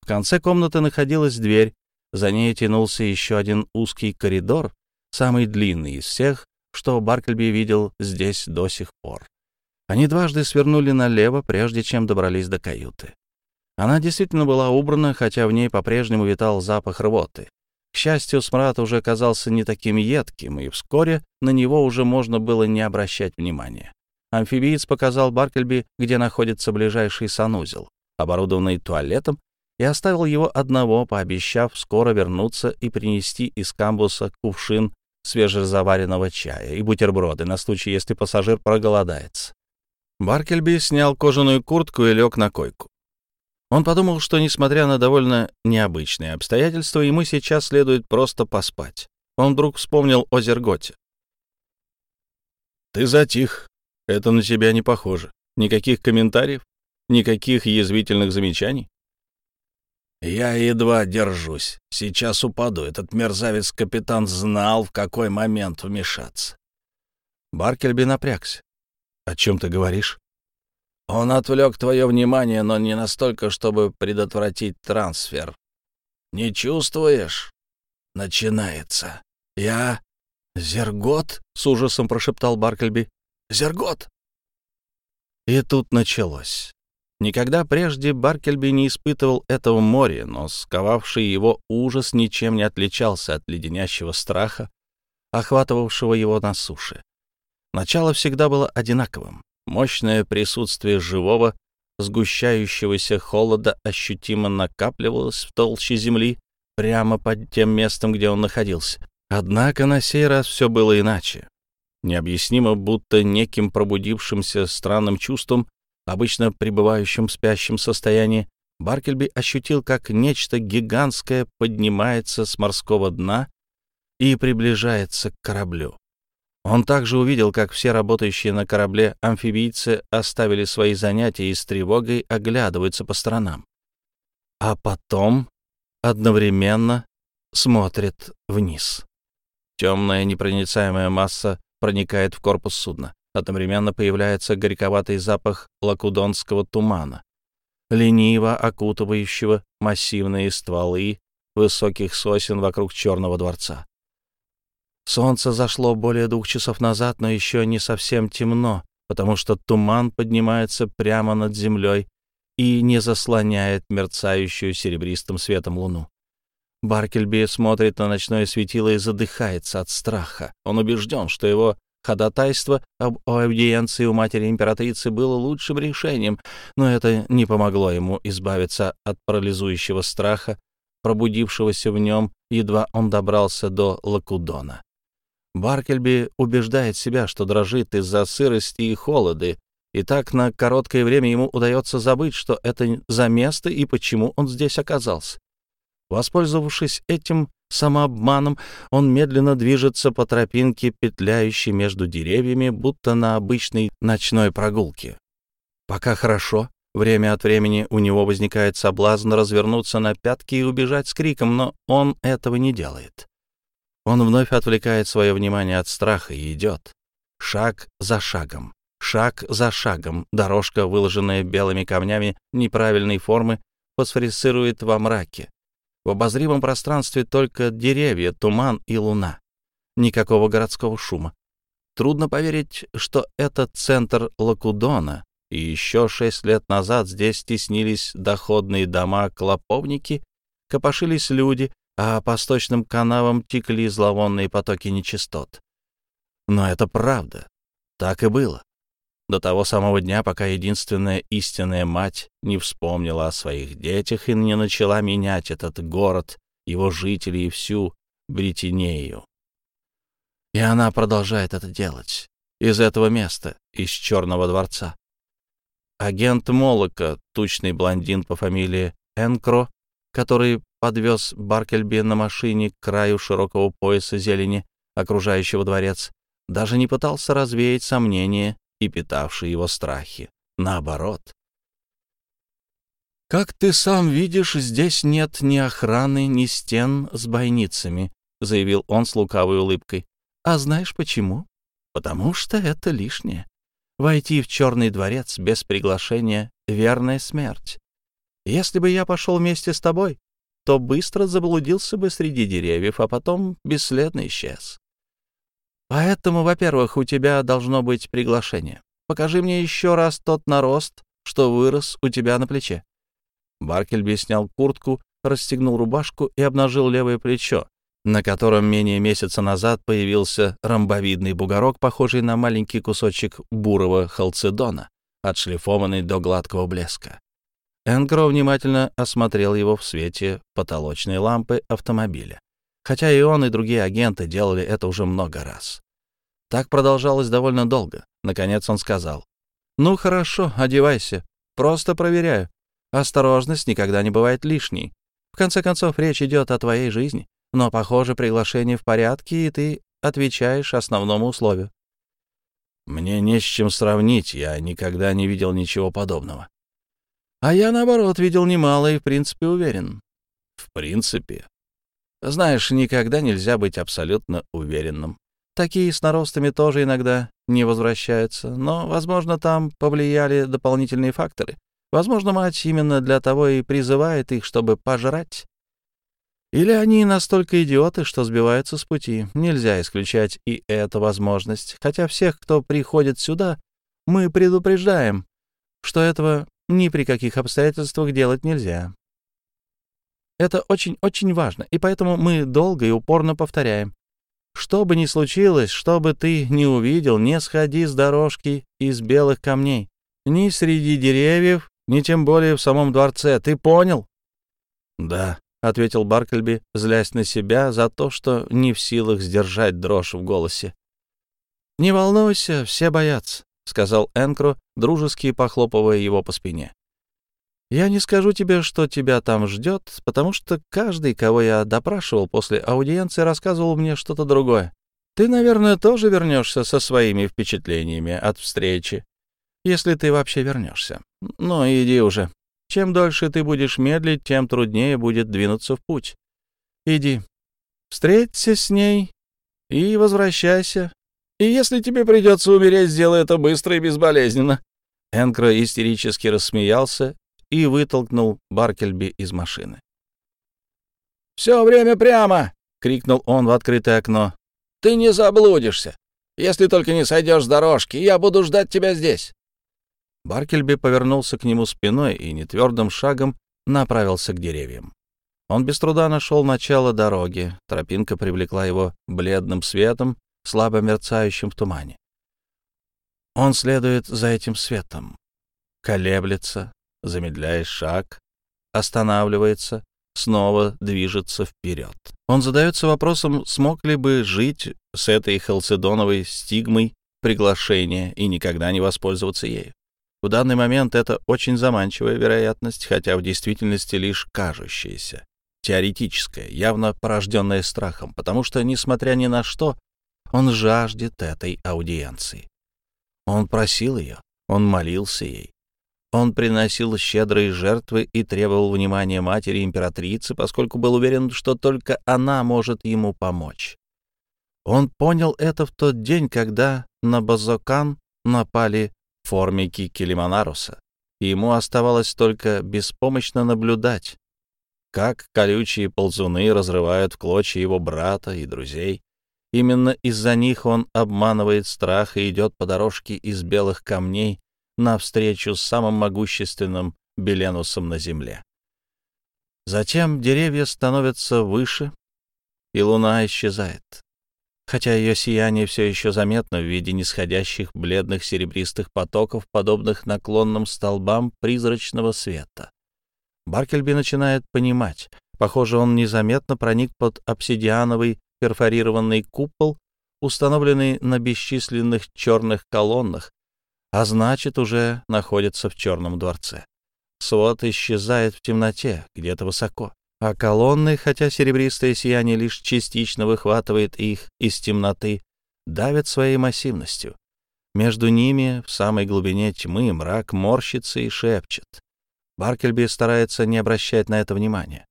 В конце комнаты находилась дверь, за ней тянулся еще один узкий коридор, самый длинный из всех, что Баркельби видел здесь до сих пор. Они дважды свернули налево, прежде чем добрались до каюты. Она действительно была убрана, хотя в ней по-прежнему витал запах рвоты. К счастью, смрад уже казался не таким едким, и вскоре на него уже можно было не обращать внимания. Амфибиец показал Баркельби, где находится ближайший санузел, оборудованный туалетом, и оставил его одного, пообещав скоро вернуться и принести из камбуса кувшин свежезаваренного чая и бутерброды на случай, если пассажир проголодается. Баркельби снял кожаную куртку и лег на койку. Он подумал, что, несмотря на довольно необычные обстоятельства, ему сейчас следует просто поспать. Он вдруг вспомнил о Зерготе. «Ты затих. Это на тебя не похоже. Никаких комментариев? Никаких язвительных замечаний?» «Я едва держусь. Сейчас упаду. Этот мерзавец-капитан знал, в какой момент вмешаться». Баркельби напрягся. «О чем ты говоришь?» «Он отвлек твое внимание, но не настолько, чтобы предотвратить трансфер. Не чувствуешь? Начинается. Я...» «Зергот?» — с ужасом прошептал Баркельби. «Зергот!» И тут началось. Никогда прежде Баркельби не испытывал этого моря, но сковавший его ужас ничем не отличался от леденящего страха, охватывавшего его на суше. Начало всегда было одинаковым. Мощное присутствие живого, сгущающегося холода ощутимо накапливалось в толще земли прямо под тем местом, где он находился. Однако на сей раз все было иначе. Необъяснимо, будто неким пробудившимся странным чувством, обычно пребывающим в спящем состоянии, Баркельби ощутил, как нечто гигантское поднимается с морского дна и приближается к кораблю. Он также увидел, как все работающие на корабле амфибийцы оставили свои занятия и с тревогой оглядываются по сторонам. А потом одновременно смотрят вниз. Темная непроницаемая масса проникает в корпус судна. Одновременно появляется горьковатый запах лакудонского тумана, лениво окутывающего массивные стволы высоких сосен вокруг Черного дворца. Солнце зашло более двух часов назад, но еще не совсем темно, потому что туман поднимается прямо над землей и не заслоняет мерцающую серебристым светом луну. Баркельби смотрит на ночное светило и задыхается от страха. Он убежден, что его ходатайство об аудиенции у матери императрицы было лучшим решением, но это не помогло ему избавиться от парализующего страха, пробудившегося в нем, едва он добрался до Лакудона. Баркельби убеждает себя, что дрожит из-за сырости и холода, и так на короткое время ему удается забыть, что это за место и почему он здесь оказался. Воспользовавшись этим самообманом, он медленно движется по тропинке, петляющей между деревьями, будто на обычной ночной прогулке. Пока хорошо, время от времени у него возникает соблазн развернуться на пятки и убежать с криком, но он этого не делает. Он вновь отвлекает свое внимание от страха и идет. Шаг за шагом, шаг за шагом. Дорожка, выложенная белыми камнями неправильной формы, фосфорицирует во мраке. В обозримом пространстве только деревья, туман и луна. Никакого городского шума. Трудно поверить, что это центр Лакудона, и еще шесть лет назад здесь теснились доходные дома-клоповники, копошились люди, а по сточным канавам текли зловонные потоки нечистот. Но это правда. Так и было. До того самого дня, пока единственная истинная мать не вспомнила о своих детях и не начала менять этот город, его жителей и всю Бритинею. И она продолжает это делать. Из этого места, из Черного дворца. Агент Молока, тучный блондин по фамилии Энкро, который подвез Баркельби на машине к краю широкого пояса зелени, окружающего дворец, даже не пытался развеять сомнения и питавшие его страхи. Наоборот. «Как ты сам видишь, здесь нет ни охраны, ни стен с бойницами», — заявил он с лукавой улыбкой. «А знаешь почему? Потому что это лишнее. Войти в Черный дворец без приглашения — верная смерть. Если бы я пошел вместе с тобой, то быстро заблудился бы среди деревьев, а потом бесследно исчез. Поэтому, во-первых, у тебя должно быть приглашение. Покажи мне еще раз тот нарост, что вырос у тебя на плече. Баркельби снял куртку, расстегнул рубашку и обнажил левое плечо, на котором менее месяца назад появился ромбовидный бугорок, похожий на маленький кусочек бурого халцедона, отшлифованный до гладкого блеска. Энгро внимательно осмотрел его в свете потолочной лампы автомобиля, хотя и он, и другие агенты делали это уже много раз. Так продолжалось довольно долго. Наконец он сказал. «Ну хорошо, одевайся. Просто проверяю. Осторожность никогда не бывает лишней. В конце концов, речь идет о твоей жизни. Но, похоже, приглашение в порядке, и ты отвечаешь основному условию». «Мне не с чем сравнить. Я никогда не видел ничего подобного». А я, наоборот, видел немало и, в принципе, уверен. В принципе. Знаешь, никогда нельзя быть абсолютно уверенным. Такие с наростами тоже иногда не возвращаются, но, возможно, там повлияли дополнительные факторы. Возможно, мать именно для того и призывает их, чтобы пожрать. Или они настолько идиоты, что сбиваются с пути. Нельзя исключать и эту возможность. Хотя всех, кто приходит сюда, мы предупреждаем, что этого ни при каких обстоятельствах делать нельзя. Это очень-очень важно, и поэтому мы долго и упорно повторяем. Что бы ни случилось, что бы ты ни увидел, не сходи с дорожки из белых камней. Ни среди деревьев, ни тем более в самом дворце. Ты понял? — Да, — ответил Баркельби, злясь на себя за то, что не в силах сдержать дрожь в голосе. — Не волнуйся, все боятся. — сказал Энкро, дружески похлопывая его по спине. «Я не скажу тебе, что тебя там ждет, потому что каждый, кого я допрашивал после аудиенции, рассказывал мне что-то другое. Ты, наверное, тоже вернешься со своими впечатлениями от встречи, если ты вообще вернешься. Ну, иди уже. Чем дольше ты будешь медлить, тем труднее будет двинуться в путь. Иди, встреться с ней и возвращайся, и если тебе придется умереть, сделай это быстро и безболезненно». Энкро истерически рассмеялся и вытолкнул Баркельби из машины. «Все время прямо!» — крикнул он в открытое окно. «Ты не заблудишься. Если только не сойдешь с дорожки, я буду ждать тебя здесь». Баркельби повернулся к нему спиной и нетвердым шагом направился к деревьям. Он без труда нашел начало дороги. Тропинка привлекла его бледным светом, слабо мерцающим в тумане. Он следует за этим светом, колеблется, замедляет шаг, останавливается, снова движется вперед. Он задается вопросом, смог ли бы жить с этой халцедоновой стигмой приглашения и никогда не воспользоваться ею. В данный момент это очень заманчивая вероятность, хотя в действительности лишь кажущаяся, теоретическая, явно порожденная страхом, потому что, несмотря ни на что, он жаждет этой аудиенции. Он просил ее, он молился ей. Он приносил щедрые жертвы и требовал внимания матери императрицы, поскольку был уверен, что только она может ему помочь. Он понял это в тот день, когда на Базокан напали формики Килиманаруса, и ему оставалось только беспомощно наблюдать, как колючие ползуны разрывают в клочья его брата и друзей. Именно из-за них он обманывает страх и идет по дорожке из белых камней навстречу с самым могущественным Беленусом на земле. Затем деревья становятся выше, и луна исчезает хотя ее сияние все еще заметно в виде нисходящих бледных серебристых потоков, подобных наклонным столбам призрачного света. Баркельби начинает понимать. Похоже, он незаметно проник под обсидиановый перфорированный купол, установленный на бесчисленных черных колоннах, а значит, уже находится в черном дворце. Свод исчезает в темноте, где-то высоко а колонны, хотя серебристое сияние лишь частично выхватывает их из темноты, давят своей массивностью. Между ними, в самой глубине тьмы, мрак морщится и шепчет. Баркельби старается не обращать на это внимания.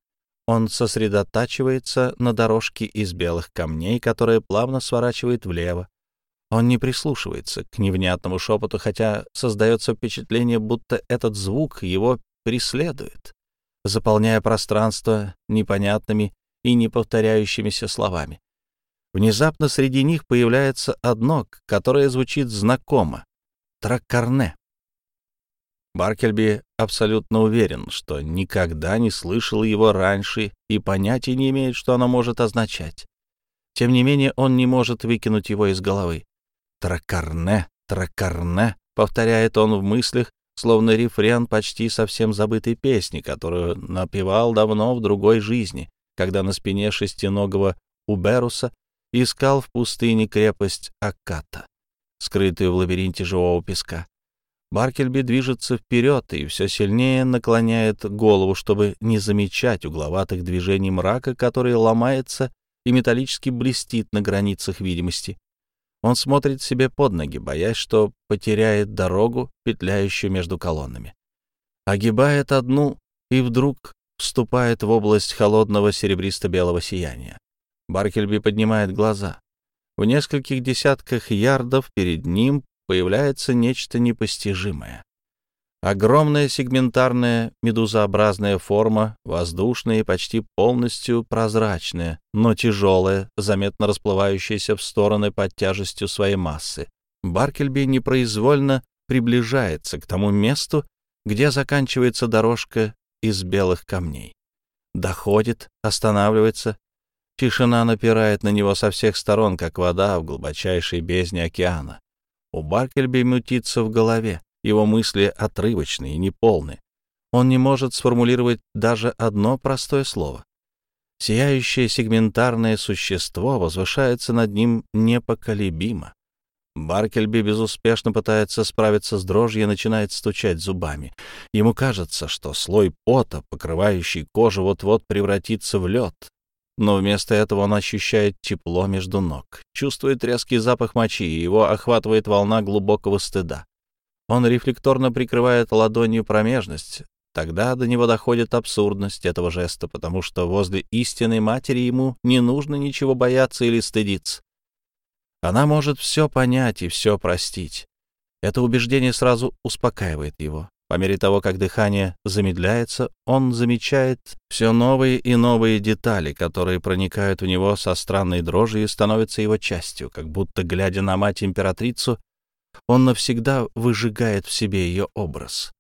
Он сосредотачивается на дорожке из белых камней, которая плавно сворачивает влево. Он не прислушивается к невнятному шепоту, хотя создается впечатление, будто этот звук его преследует заполняя пространство непонятными и неповторяющимися словами. Внезапно среди них появляется одно, которое звучит знакомо — Траккарне. Баркельби абсолютно уверен, что никогда не слышал его раньше и понятия не имеет, что оно может означать. Тем не менее, он не может выкинуть его из головы. «Тракарне, тракарне», — повторяет он в мыслях, словно рефрен почти совсем забытой песни, которую напевал давно в другой жизни, когда на спине шестиногого Уберуса искал в пустыне крепость Акката, скрытую в лабиринте живого песка. Баркельби движется вперед и все сильнее наклоняет голову, чтобы не замечать угловатых движений мрака, который ломается и металлически блестит на границах видимости. Он смотрит себе под ноги, боясь, что потеряет дорогу, петляющую между колоннами. Огибает одну и вдруг вступает в область холодного серебристо-белого сияния. Баркельби поднимает глаза. В нескольких десятках ярдов перед ним появляется нечто непостижимое. Огромная сегментарная медузообразная форма, воздушная и почти полностью прозрачная, но тяжелая, заметно расплывающаяся в стороны под тяжестью своей массы. Баркельби непроизвольно приближается к тому месту, где заканчивается дорожка из белых камней. Доходит, останавливается. Тишина напирает на него со всех сторон, как вода в глубочайшей бездне океана. У Баркельби мутится в голове. Его мысли отрывочны и неполны. Он не может сформулировать даже одно простое слово. Сияющее сегментарное существо возвышается над ним непоколебимо. Баркельби безуспешно пытается справиться с дрожью и начинает стучать зубами. Ему кажется, что слой пота, покрывающий кожу, вот-вот превратится в лед. Но вместо этого он ощущает тепло между ног, чувствует резкий запах мочи, и его охватывает волна глубокого стыда. Он рефлекторно прикрывает ладонью промежность. Тогда до него доходит абсурдность этого жеста, потому что возле истинной матери ему не нужно ничего бояться или стыдиться. Она может все понять и все простить. Это убеждение сразу успокаивает его. По мере того, как дыхание замедляется, он замечает все новые и новые детали, которые проникают в него со странной дрожью и становятся его частью, как будто, глядя на мать-императрицу, он навсегда выжигает в себе ее образ.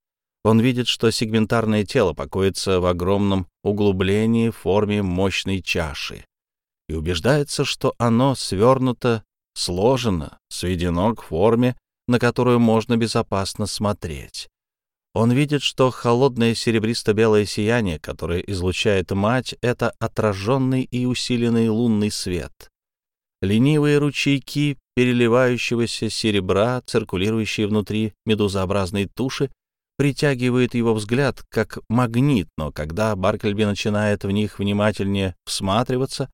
Он видит, что сегментарное тело покоится в огромном углублении в форме мощной чаши и убеждается, что оно свернуто сложено, сведено к форме, на которую можно безопасно смотреть. Он видит, что холодное серебристо-белое сияние, которое излучает мать, — это отраженный и усиленный лунный свет. Ленивые ручейки переливающегося серебра, циркулирующие внутри медузообразной туши, притягивают его взгляд как магнит, но когда Баркельби начинает в них внимательнее всматриваться,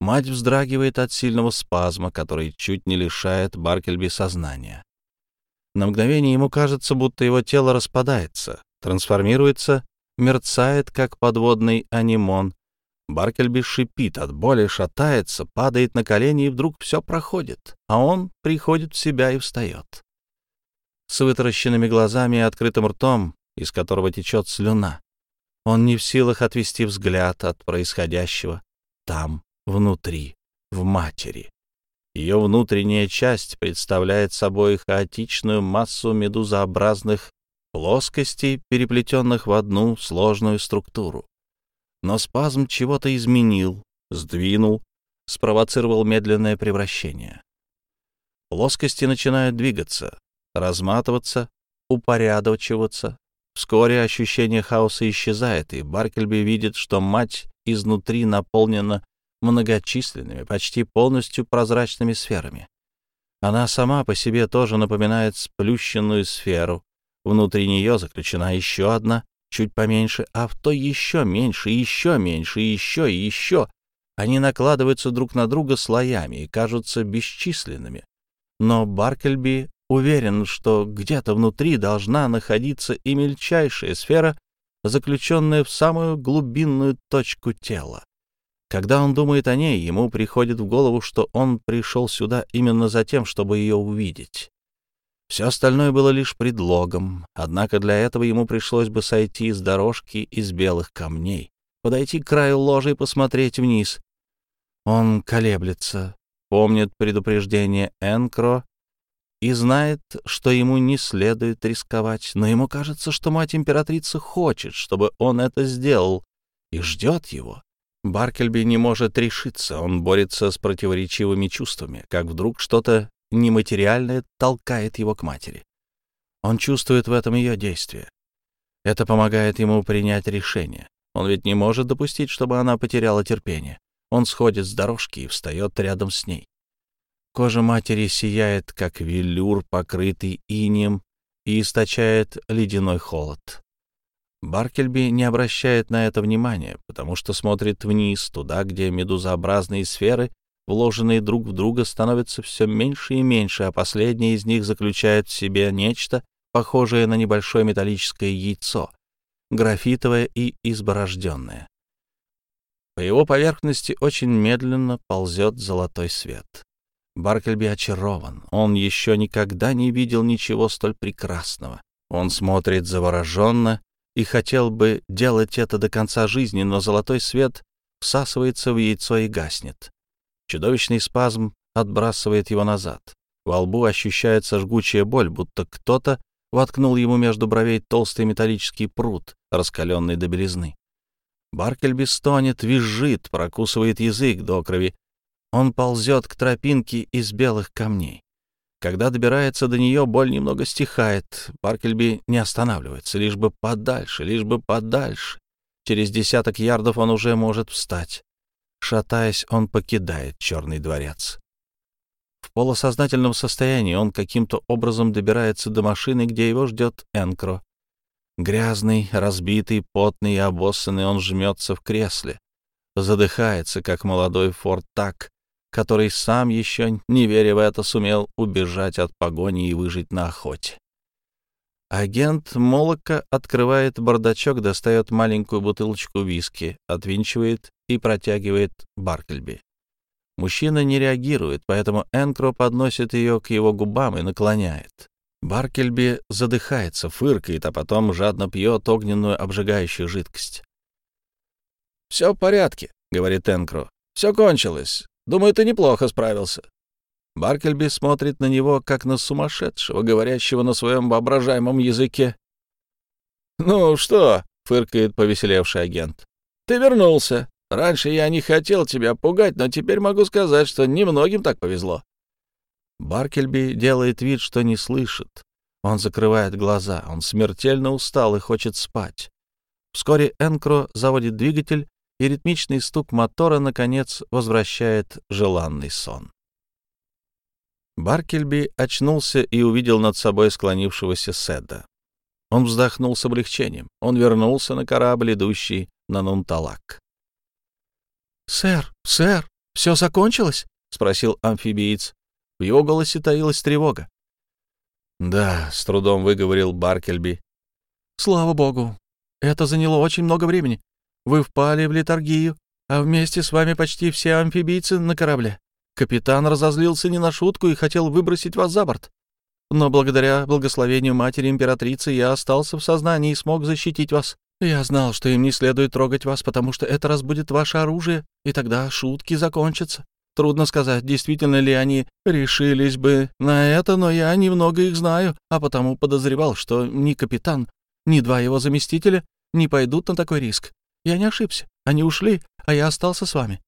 мать вздрагивает от сильного спазма, который чуть не лишает Баркельби сознания. На мгновение ему кажется, будто его тело распадается, трансформируется, мерцает, как подводный анимон. Баркельби шипит от боли, шатается, падает на колени, и вдруг все проходит, а он приходит в себя и встает. С вытаращенными глазами и открытым ртом, из которого течет слюна. Он не в силах отвести взгляд от происходящего там, внутри, в матери. Ее внутренняя часть представляет собой хаотичную массу медузообразных плоскостей, переплетенных в одну сложную структуру. Но спазм чего-то изменил, сдвинул, спровоцировал медленное превращение. Плоскости начинают двигаться, разматываться, упорядочиваться. Вскоре ощущение хаоса исчезает, и Баркельби видит, что мать изнутри наполнена многочисленными, почти полностью прозрачными сферами. Она сама по себе тоже напоминает сплющенную сферу. Внутри нее заключена еще одна, чуть поменьше, а в той еще меньше, еще меньше, еще и еще. Они накладываются друг на друга слоями и кажутся бесчисленными. Но Баркельби уверен, что где-то внутри должна находиться и мельчайшая сфера, заключенная в самую глубинную точку тела. Когда он думает о ней, ему приходит в голову, что он пришел сюда именно за тем, чтобы ее увидеть. Все остальное было лишь предлогом, однако для этого ему пришлось бы сойти с дорожки из белых камней, подойти к краю ложа и посмотреть вниз. Он колеблется, помнит предупреждение Энкро и знает, что ему не следует рисковать, но ему кажется, что мать-императрица хочет, чтобы он это сделал, и ждет его. Баркельби не может решиться, он борется с противоречивыми чувствами, как вдруг что-то нематериальное толкает его к матери. Он чувствует в этом ее действие. Это помогает ему принять решение. Он ведь не может допустить, чтобы она потеряла терпение. Он сходит с дорожки и встает рядом с ней. Кожа матери сияет, как велюр, покрытый инеем, и источает ледяной холод. Баркельби не обращает на это внимания, потому что смотрит вниз, туда, где медузообразные сферы, вложенные друг в друга, становятся все меньше и меньше, а последняя из них заключает в себе нечто, похожее на небольшое металлическое яйцо, графитовое и изборожденное. По его поверхности очень медленно ползет золотой свет. Баркельби очарован. Он еще никогда не видел ничего столь прекрасного. Он смотрит завороженно и хотел бы делать это до конца жизни, но золотой свет всасывается в яйцо и гаснет. Чудовищный спазм отбрасывает его назад. Во лбу ощущается жгучая боль, будто кто-то воткнул ему между бровей толстый металлический пруд, раскаленный до белизны. Баркельби стонет, визжит, прокусывает язык до крови. Он ползет к тропинке из белых камней. Когда добирается до нее, боль немного стихает. Баркельби не останавливается, лишь бы подальше, лишь бы подальше. Через десяток ярдов он уже может встать. Шатаясь, он покидает черный дворец. В полусознательном состоянии он каким-то образом добирается до машины, где его ждет Энкро. Грязный, разбитый, потный и обоссанный, он жмется в кресле. Задыхается, как молодой фортак, который сам еще, не веря в это, сумел убежать от погони и выжить на охоте. Агент Молока открывает бардачок, достает маленькую бутылочку виски, отвинчивает и протягивает Баркельби. Мужчина не реагирует, поэтому Энкро подносит ее к его губам и наклоняет. Баркельби задыхается, фыркает, а потом жадно пьет огненную обжигающую жидкость. «Все в порядке», — говорит Энкро. «Все кончилось. Думаю, ты неплохо справился. Баркельби смотрит на него, как на сумасшедшего, говорящего на своем воображаемом языке. «Ну что?» — фыркает повеселевший агент. «Ты вернулся. Раньше я не хотел тебя пугать, но теперь могу сказать, что немногим так повезло. Баркельби делает вид, что не слышит. Он закрывает глаза, он смертельно устал и хочет спать. Вскоре Энкро заводит двигатель, и ритмичный стук мотора, наконец, возвращает желанный сон. Баркельби очнулся и увидел над собой склонившегося Седа. Он вздохнул с облегчением. Он вернулся на корабль, идущий на Нунталак. «Сэр, сэр, все закончилось?» — спросил амфибиец. В его голосе таилась тревога. «Да», — с трудом выговорил Баркельби. «Слава богу. Это заняло очень много времени. Вы впали в литургию, а вместе с вами почти все амфибийцы на корабле. Капитан разозлился не на шутку и хотел выбросить вас за борт. Но благодаря благословению матери императрицы я остался в сознании и смог защитить вас. Я знал, что им не следует трогать вас, потому что это разбудит ваше оружие, и тогда шутки закончатся. Трудно сказать, действительно ли они решились бы на это, но я немного их знаю, а потому подозревал, что ни капитан, ни два его заместителя не пойдут на такой риск. Я не ошибся. Они ушли, а я остался с вами.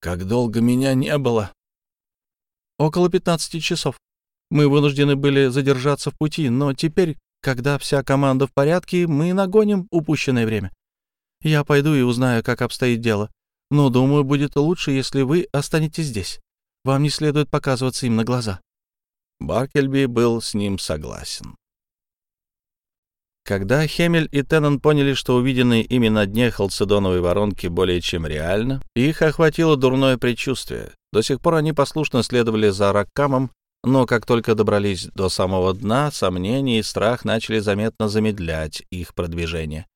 Как долго меня не было? Около пятнадцати часов. Мы вынуждены были задержаться в пути, но теперь, когда вся команда в порядке, мы нагоним упущенное время. Я пойду и узнаю, как обстоит дело. Но, думаю, будет лучше, если вы останетесь здесь. Вам не следует показываться им на глаза». Баркельби был с ним согласен. Когда Хемель и Теннон поняли, что увиденное ими на дне халцедоновой воронки более чем реально, их охватило дурное предчувствие. До сих пор они послушно следовали за Раккамом, но как только добрались до самого дна, сомнения и страх начали заметно замедлять их продвижение.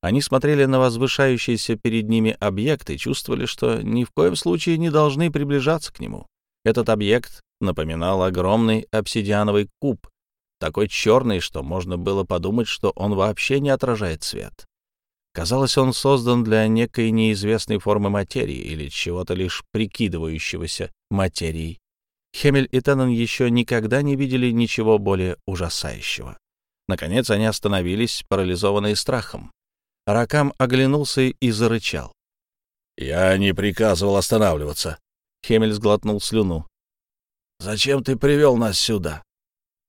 Они смотрели на возвышающиеся перед ними объект и чувствовали, что ни в коем случае не должны приближаться к нему. Этот объект напоминал огромный обсидиановый куб, такой черный, что можно было подумать, что он вообще не отражает свет. Казалось, он создан для некой неизвестной формы материи или чего-то лишь прикидывающегося материей. Хемель и Теннон еще никогда не видели ничего более ужасающего. Наконец они остановились, парализованные страхом. Ракам оглянулся и зарычал. «Я не приказывал останавливаться». Хемель сглотнул слюну. «Зачем ты привел нас сюда?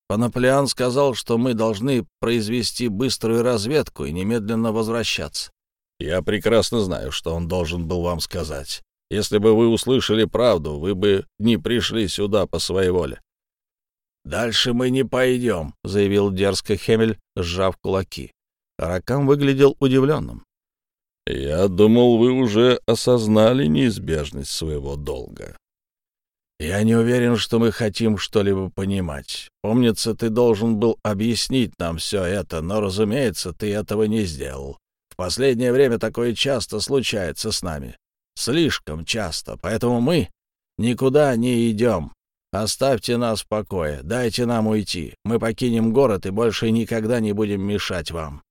Панаплиан сказал, что мы должны произвести быструю разведку и немедленно возвращаться». «Я прекрасно знаю, что он должен был вам сказать. Если бы вы услышали правду, вы бы не пришли сюда по своей воле. «Дальше мы не пойдем», — заявил дерзко Хемель, сжав кулаки. Ракам выглядел удивленным. «Я думал, вы уже осознали неизбежность своего долга». «Я не уверен, что мы хотим что-либо понимать. Помнится, ты должен был объяснить нам все это, но, разумеется, ты этого не сделал. В последнее время такое часто случается с нами. Слишком часто. Поэтому мы никуда не идем. Оставьте нас в покое. Дайте нам уйти. Мы покинем город и больше никогда не будем мешать вам.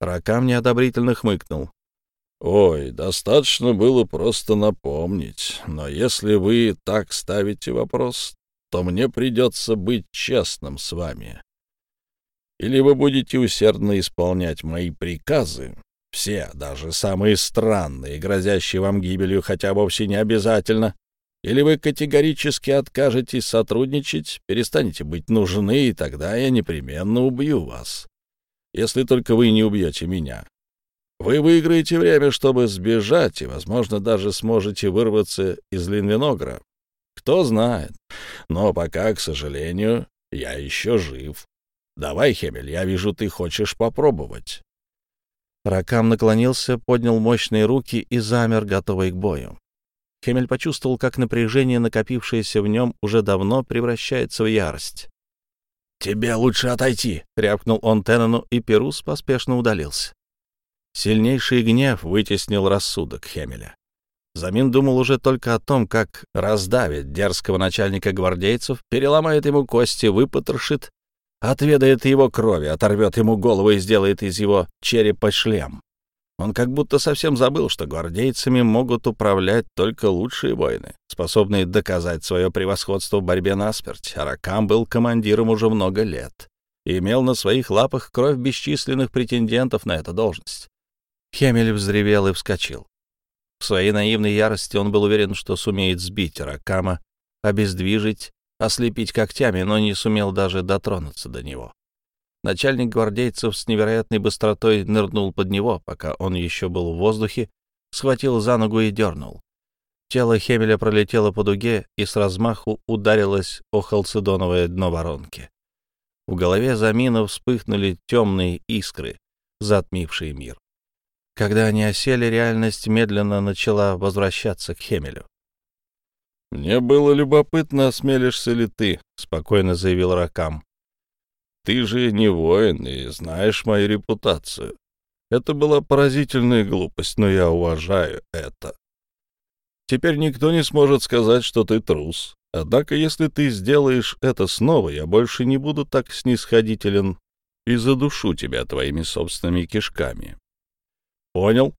Ракам неодобрительно хмыкнул. «Ой, достаточно было просто напомнить. Но если вы так ставите вопрос, то мне придется быть честным с вами. Или вы будете усердно исполнять мои приказы, все, даже самые странные, грозящие вам гибелью, хотя вовсе не обязательно. Или вы категорически откажетесь сотрудничать, перестанете быть нужны, и тогда я непременно убью вас. Если только вы не убьете меня. Вы выиграете время, чтобы сбежать, и, возможно, даже сможете вырваться из Линвиногра. Кто знает. Но пока, к сожалению, я еще жив. Давай, Хемель, я вижу, ты хочешь попробовать. Ракам наклонился, поднял мощные руки и замер, готовый к бою. Хемель почувствовал, как напряжение, накопившееся в нем, уже давно превращается в ярость. «Тебе лучше отойти!» — рявкнул он Теннону, и Перус поспешно удалился. Сильнейший гнев вытеснил рассудок Хемеля. Замин думал уже только о том, как раздавит дерзкого начальника гвардейцев, переломает ему кости, выпотрошит отведает его крови, оторвет ему голову и сделает из его черепа шлем. Он как будто совсем забыл, что гвардейцами могут управлять только лучшие воины, способные доказать свое превосходство в борьбе насмерть. Аракам был командиром уже много лет и имел на своих лапах кровь бесчисленных претендентов на эту должность. Хемель взревел и вскочил. В своей наивной ярости он был уверен, что сумеет сбить Аракама, обездвижить ослепить когтями, но не сумел даже дотронуться до него. Начальник гвардейцев с невероятной быстротой нырнул под него, пока он еще был в воздухе, схватил за ногу и дернул. Тело Хемеля пролетело по дуге и с размаху ударилось о халцедоновое дно воронки. В голове Замина вспыхнули темные искры, затмившие мир. Когда они осели, реальность медленно начала возвращаться к Хемелю. «Мне было любопытно, осмелишься ли ты», — спокойно заявил Ракам. «Ты же не воин и знаешь мою репутацию. Это была поразительная глупость, но я уважаю это. Теперь никто не сможет сказать, что ты трус. Однако, если ты сделаешь это снова, я больше не буду так снисходителен и задушу тебя твоими собственными кишками. Понял?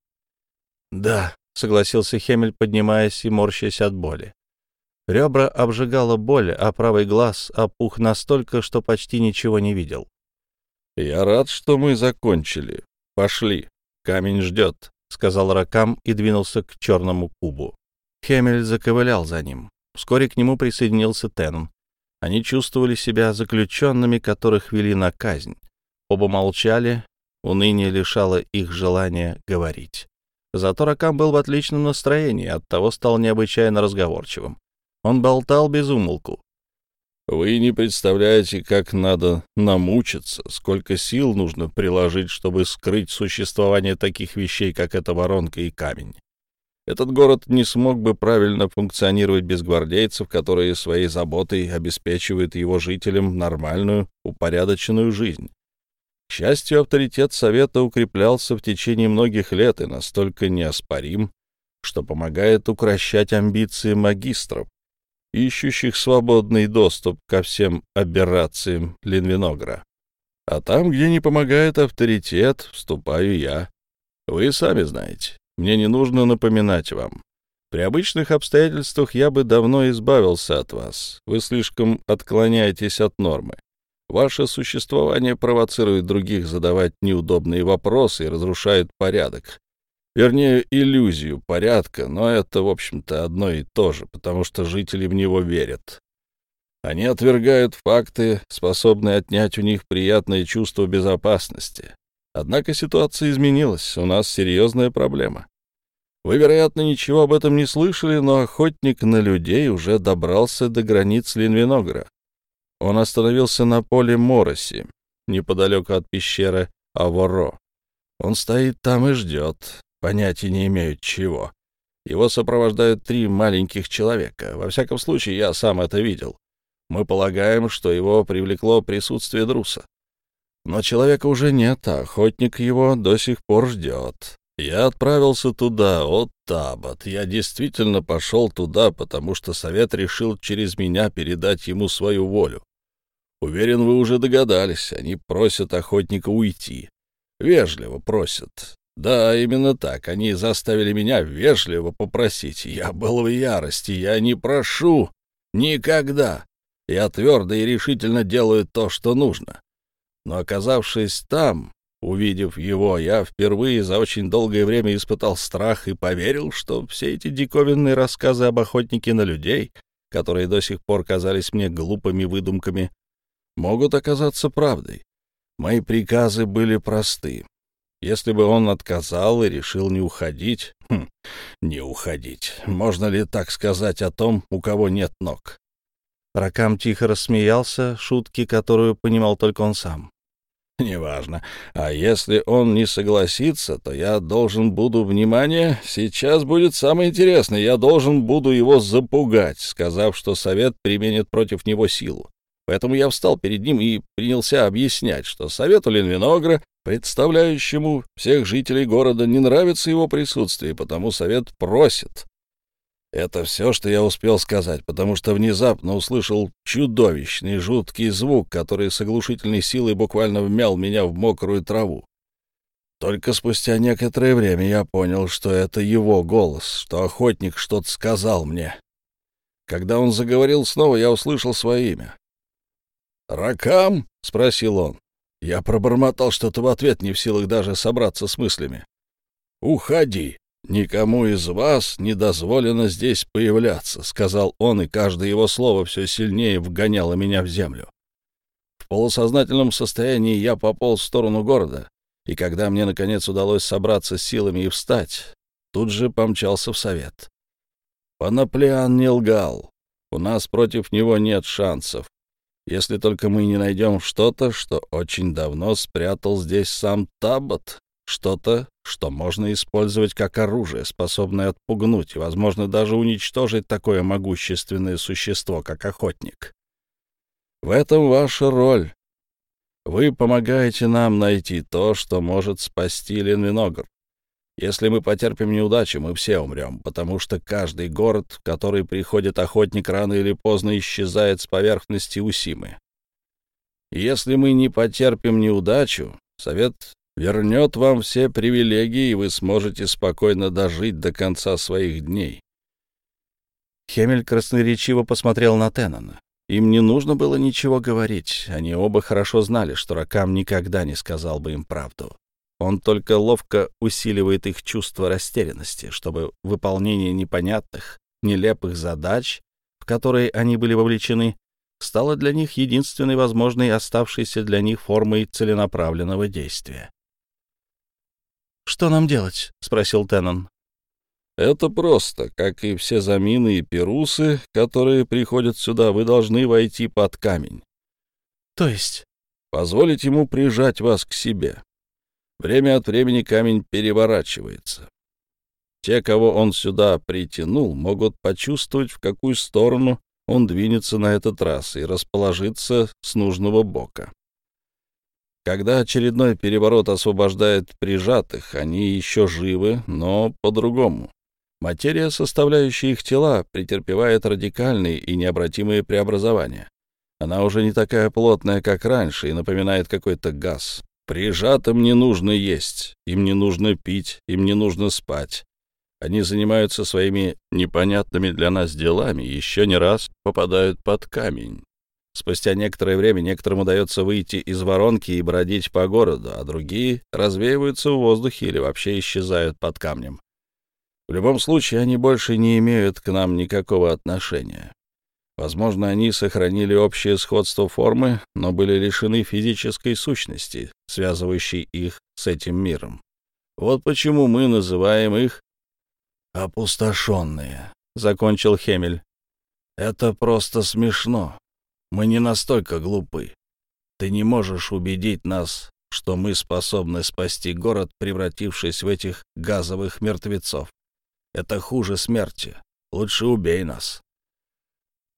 Да, согласился Хемель, поднимаясь и морщась от боли. Ребра обжигала боль, а правый глаз опух настолько, что почти ничего не видел. «Я рад, что мы закончили. Пошли. Камень ждет», — сказал Ракам и двинулся к черному кубу. Хемель заковылял за ним. Вскоре к нему присоединился Теннон. Они чувствовали себя заключенными, которых вели на казнь. Оба молчали, уныние лишало их желания говорить. Зато Ракам был в отличном настроении, оттого стал необычайно разговорчивым. Он болтал без умолку. «Вы не представляете, как надо намучиться, сколько сил нужно приложить, чтобы скрыть существование таких вещей, как эта воронка и камень. Этот город не смог бы правильно функционировать без гвардейцев, которые своей заботой обеспечивают его жителям нормальную, упорядоченную жизнь. К счастью, авторитет Совета укреплялся в течение многих лет и настолько неоспорим, что помогает укращать амбиции магистров, ищущих свободный доступ ко всем аберрациям Линвиногра. А там, где не помогает авторитет, вступаю я. Вы сами знаете. Мне не нужно напоминать вам. При обычных обстоятельствах я бы давно избавился от вас. Вы слишком отклоняетесь от нормы. Ваше существование провоцирует других задавать неудобные вопросы и разрушает порядок. Вернее, иллюзию порядка, но это, в общем-то, одно и то же, потому что жители в него верят. Они отвергают факты, способные отнять у них приятное чувство безопасности. Однако ситуация изменилась, у нас серьезная проблема. Вы, вероятно, ничего об этом не слышали, но охотник на людей уже добрался до границ Линвиногра. Он остановился на поле Мороси, неподалеку от пещеры Аворо. Он стоит там и ждет, понятия не имеют чего. Его сопровождают три маленьких человека. Во всяком случае, я сам это видел. Мы полагаем, что его привлекло присутствие Друса. Но человека уже нет, а охотник его до сих пор ждет. Я отправился туда, от Табот. Я действительно пошел туда, потому что совет решил через меня передать ему свою волю. Уверен, вы уже догадались, они просят охотника уйти. Вежливо просят. Да, именно так. Они заставили меня вежливо попросить. Я был в ярости. Я не прошу. Никогда. Я твердо и решительно делаю то, что нужно. Но оказавшись там, увидев его, я впервые за очень долгое время испытал страх и поверил, что все эти диковинные рассказы об охотнике на людей, которые до сих пор казались мне глупыми выдумками, могут оказаться правдой. Мои приказы были просты. Если бы он отказал и решил не уходить... Хм, не уходить. Можно ли так сказать о том, у кого нет ног? Ракам тихо рассмеялся, шутки, которую понимал только он сам. *laughs* Неважно. А если он не согласится, то я должен буду... Внимание, сейчас будет самое интересное. Я должен буду его запугать, сказав, что совет применит против него силу. Поэтому я встал перед ним и принялся объяснять, что совету Ленвиногра, представляющему всех жителей города, не нравится его присутствие, потому совет просит, это все, что я успел сказать, потому что внезапно услышал чудовищный жуткий звук, который с оглушительной силой буквально вмял меня в мокрую траву. Только спустя некоторое время я понял, что это его голос, что охотник что-то сказал мне. Когда он заговорил снова, я услышал свое имя. «Ракам?» — спросил он. Я пробормотал что-то в ответ, не в силах даже собраться с мыслями. «Уходи!» «Никому из вас не дозволено здесь появляться», — сказал он, и каждое его слово все сильнее вгоняло меня в землю. В полусознательном состоянии я пополз в сторону города, и когда мне, наконец, удалось собраться с силами и встать, тут же помчался в совет. Панаплиан не лгал. У нас против него нет шансов, если только мы не найдем что-то, что очень давно спрятал здесь сам Табот, что-то, что можно использовать как оружие, способное отпугнуть и, возможно, даже уничтожить такое могущественное существо, как охотник. В этом ваша роль. Вы помогаете нам найти то, что может спасти Ленвиногр. Если мы потерпим неудачу, мы все умрем, потому что каждый город, в который приходит охотник, рано или поздно исчезает с поверхности Усимы. Если мы не потерпим неудачу, Совет вернет вам все привилегии, и вы сможете спокойно дожить до конца своих дней. Хемель красноречиво посмотрел на Теннона. Им не нужно было ничего говорить. Они оба хорошо знали, что Ракам никогда не сказал бы им правду. Он только ловко усиливает их чувство растерянности, чтобы выполнение непонятных, нелепых задач, в которые они были вовлечены, стало для них единственной возможной оставшейся для них формой целенаправленного действия. «Что нам делать?» — спросил Теннон. «Это просто. Как и все замины и перусы, которые приходят сюда, вы должны войти под камень». «То есть?» «Позволить ему прижать вас к себе. Время от времени камень переворачивается. Те, кого он сюда притянул, могут почувствовать, в какую сторону он двинется на этот раз и расположиться с нужного бока. Когда очередной переворот освобождает прижатых, они еще живы, но по-другому. Материя, составляющая их тела, претерпевает радикальные и необратимые преобразования. Она уже не такая плотная, как раньше, и напоминает какой-то газ. Прижатым не нужно есть, им не нужно пить, им не нужно спать. Они занимаются своими непонятными для нас делами еще не раз попадают под камень. Спустя некоторое время некоторым удается выйти из воронки и бродить по городу, а другие развеиваются в воздухе или вообще исчезают под камнем. В любом случае, они больше не имеют к нам никакого отношения. Возможно, они сохранили общее сходство формы, но были лишены физической сущности, связывающей их с этим миром. Вот почему мы называем их «опустошенные», — закончил Хемель. «Это просто смешно. Мы не настолько глупы. Ты не можешь убедить нас, что мы способны спасти город, превратившись в этих газовых мертвецов. Это хуже смерти. Лучше убей нас.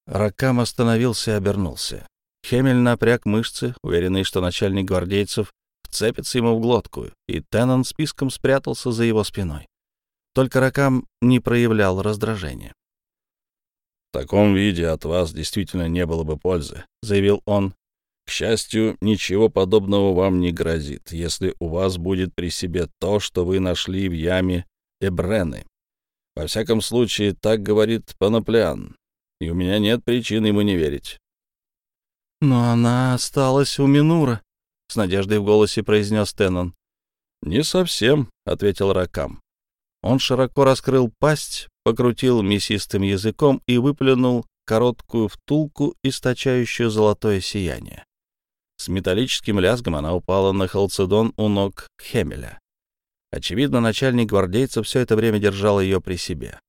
Ракам остановился и обернулся. Хемель напряг мышцы, уверенный, что начальник гвардейцев вцепится ему в глотку, и Теннон списком спрятался за его спиной. Только Ракам не проявлял раздражения. «В таком виде от вас действительно не было бы пользы», — заявил он. «К счастью, ничего подобного вам не грозит, если у вас будет при себе то, что вы нашли в яме Эбрены. Во всяком случае, так говорит Панаплиан, и у меня нет причин ему не верить». «Но она осталась у Минура», — с надеждой в голосе произнес Теннон. «Не совсем», — ответил Ракам. Он широко раскрыл пасть, покрутил мясистым языком и выплюнул короткую втулку, источающую золотое сияние. С металлическим лязгом она упала на халцедон у ног Хемеля. Очевидно, начальник гвардейцев все это время держал ее при себе.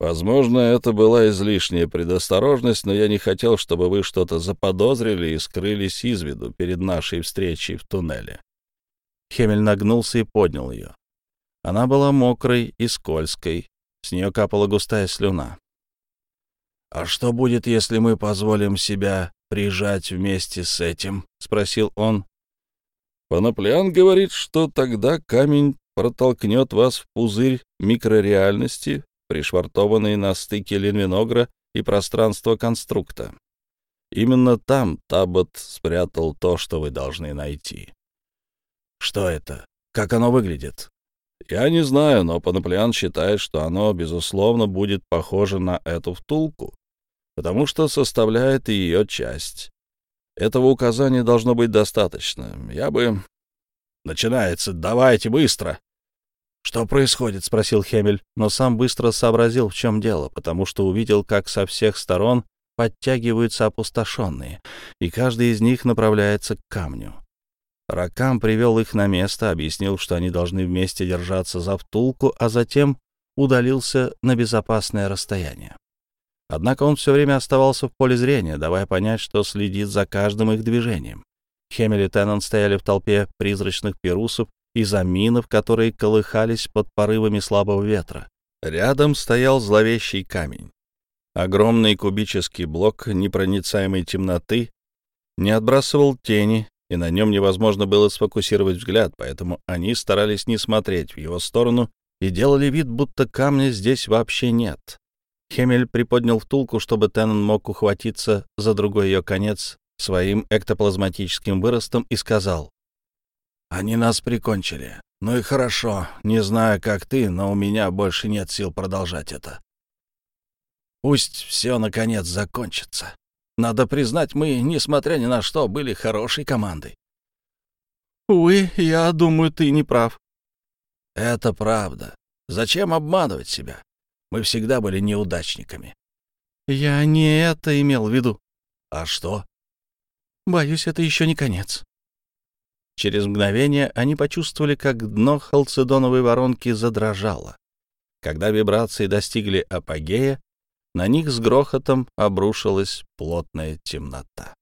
Возможно, это была излишняя предосторожность, но я не хотел, чтобы вы что-то заподозрили и скрылись из виду перед нашей встречей в туннеле. Хемель нагнулся и поднял ее. Она была мокрой и скользкой, с нее капала густая слюна. «А что будет, если мы позволим себя прижать вместе с этим?» — спросил он. «Паноплян говорит, что тогда камень протолкнет вас в пузырь микрореальности, пришвартованный на стыке Линвиногра и пространства конструкта. Именно там Табот спрятал то, что вы должны найти». «Что это? Как оно выглядит?» Я не знаю, но Панаплиан считает, что оно, безусловно, будет похоже на эту втулку, потому что составляет ее часть. Этого указания должно быть достаточно. Я бы... Начинается. Давайте быстро. «Что происходит?» — спросил Хемель, но сам быстро сообразил, в чем дело, потому что увидел, как со всех сторон подтягиваются опустошенные, и каждый из них направляется к камню. Ракам привел их на место, объяснил, что они должны вместе держаться за втулку, а затем удалился на безопасное расстояние. Однако он все время оставался в поле зрения, давая понять, что следит за каждым их движением. Хемель и Теннон стояли в толпе призрачных перусов и заминов, которые колыхались под порывами слабого ветра. Рядом стоял зловещий камень. Огромный кубический блок непроницаемой темноты не отбрасывал тени, и на нем невозможно было сфокусировать взгляд, поэтому они старались не смотреть в его сторону и делали вид, будто камня здесь вообще нет. Хемель приподнял втулку, чтобы Теннон мог ухватиться за другой ее конец своим эктоплазматическим выростом и сказал. «Они нас прикончили. Ну и хорошо. Не знаю, как ты, но у меня больше нет сил продолжать это. Пусть все, наконец, закончится. Надо признать, мы, несмотря ни на что, были хорошей командой». «Увы, я думаю, ты не прав». «Это правда. Зачем обманывать себя? Мы всегда были неудачниками. Я не это имел в виду. А что? Боюсь, это еще не конец. Через мгновение они почувствовали, как дно халцедоновой воронки задрожало. Когда вибрации достигли апогея, на них с грохотом обрушилась плотная темнота.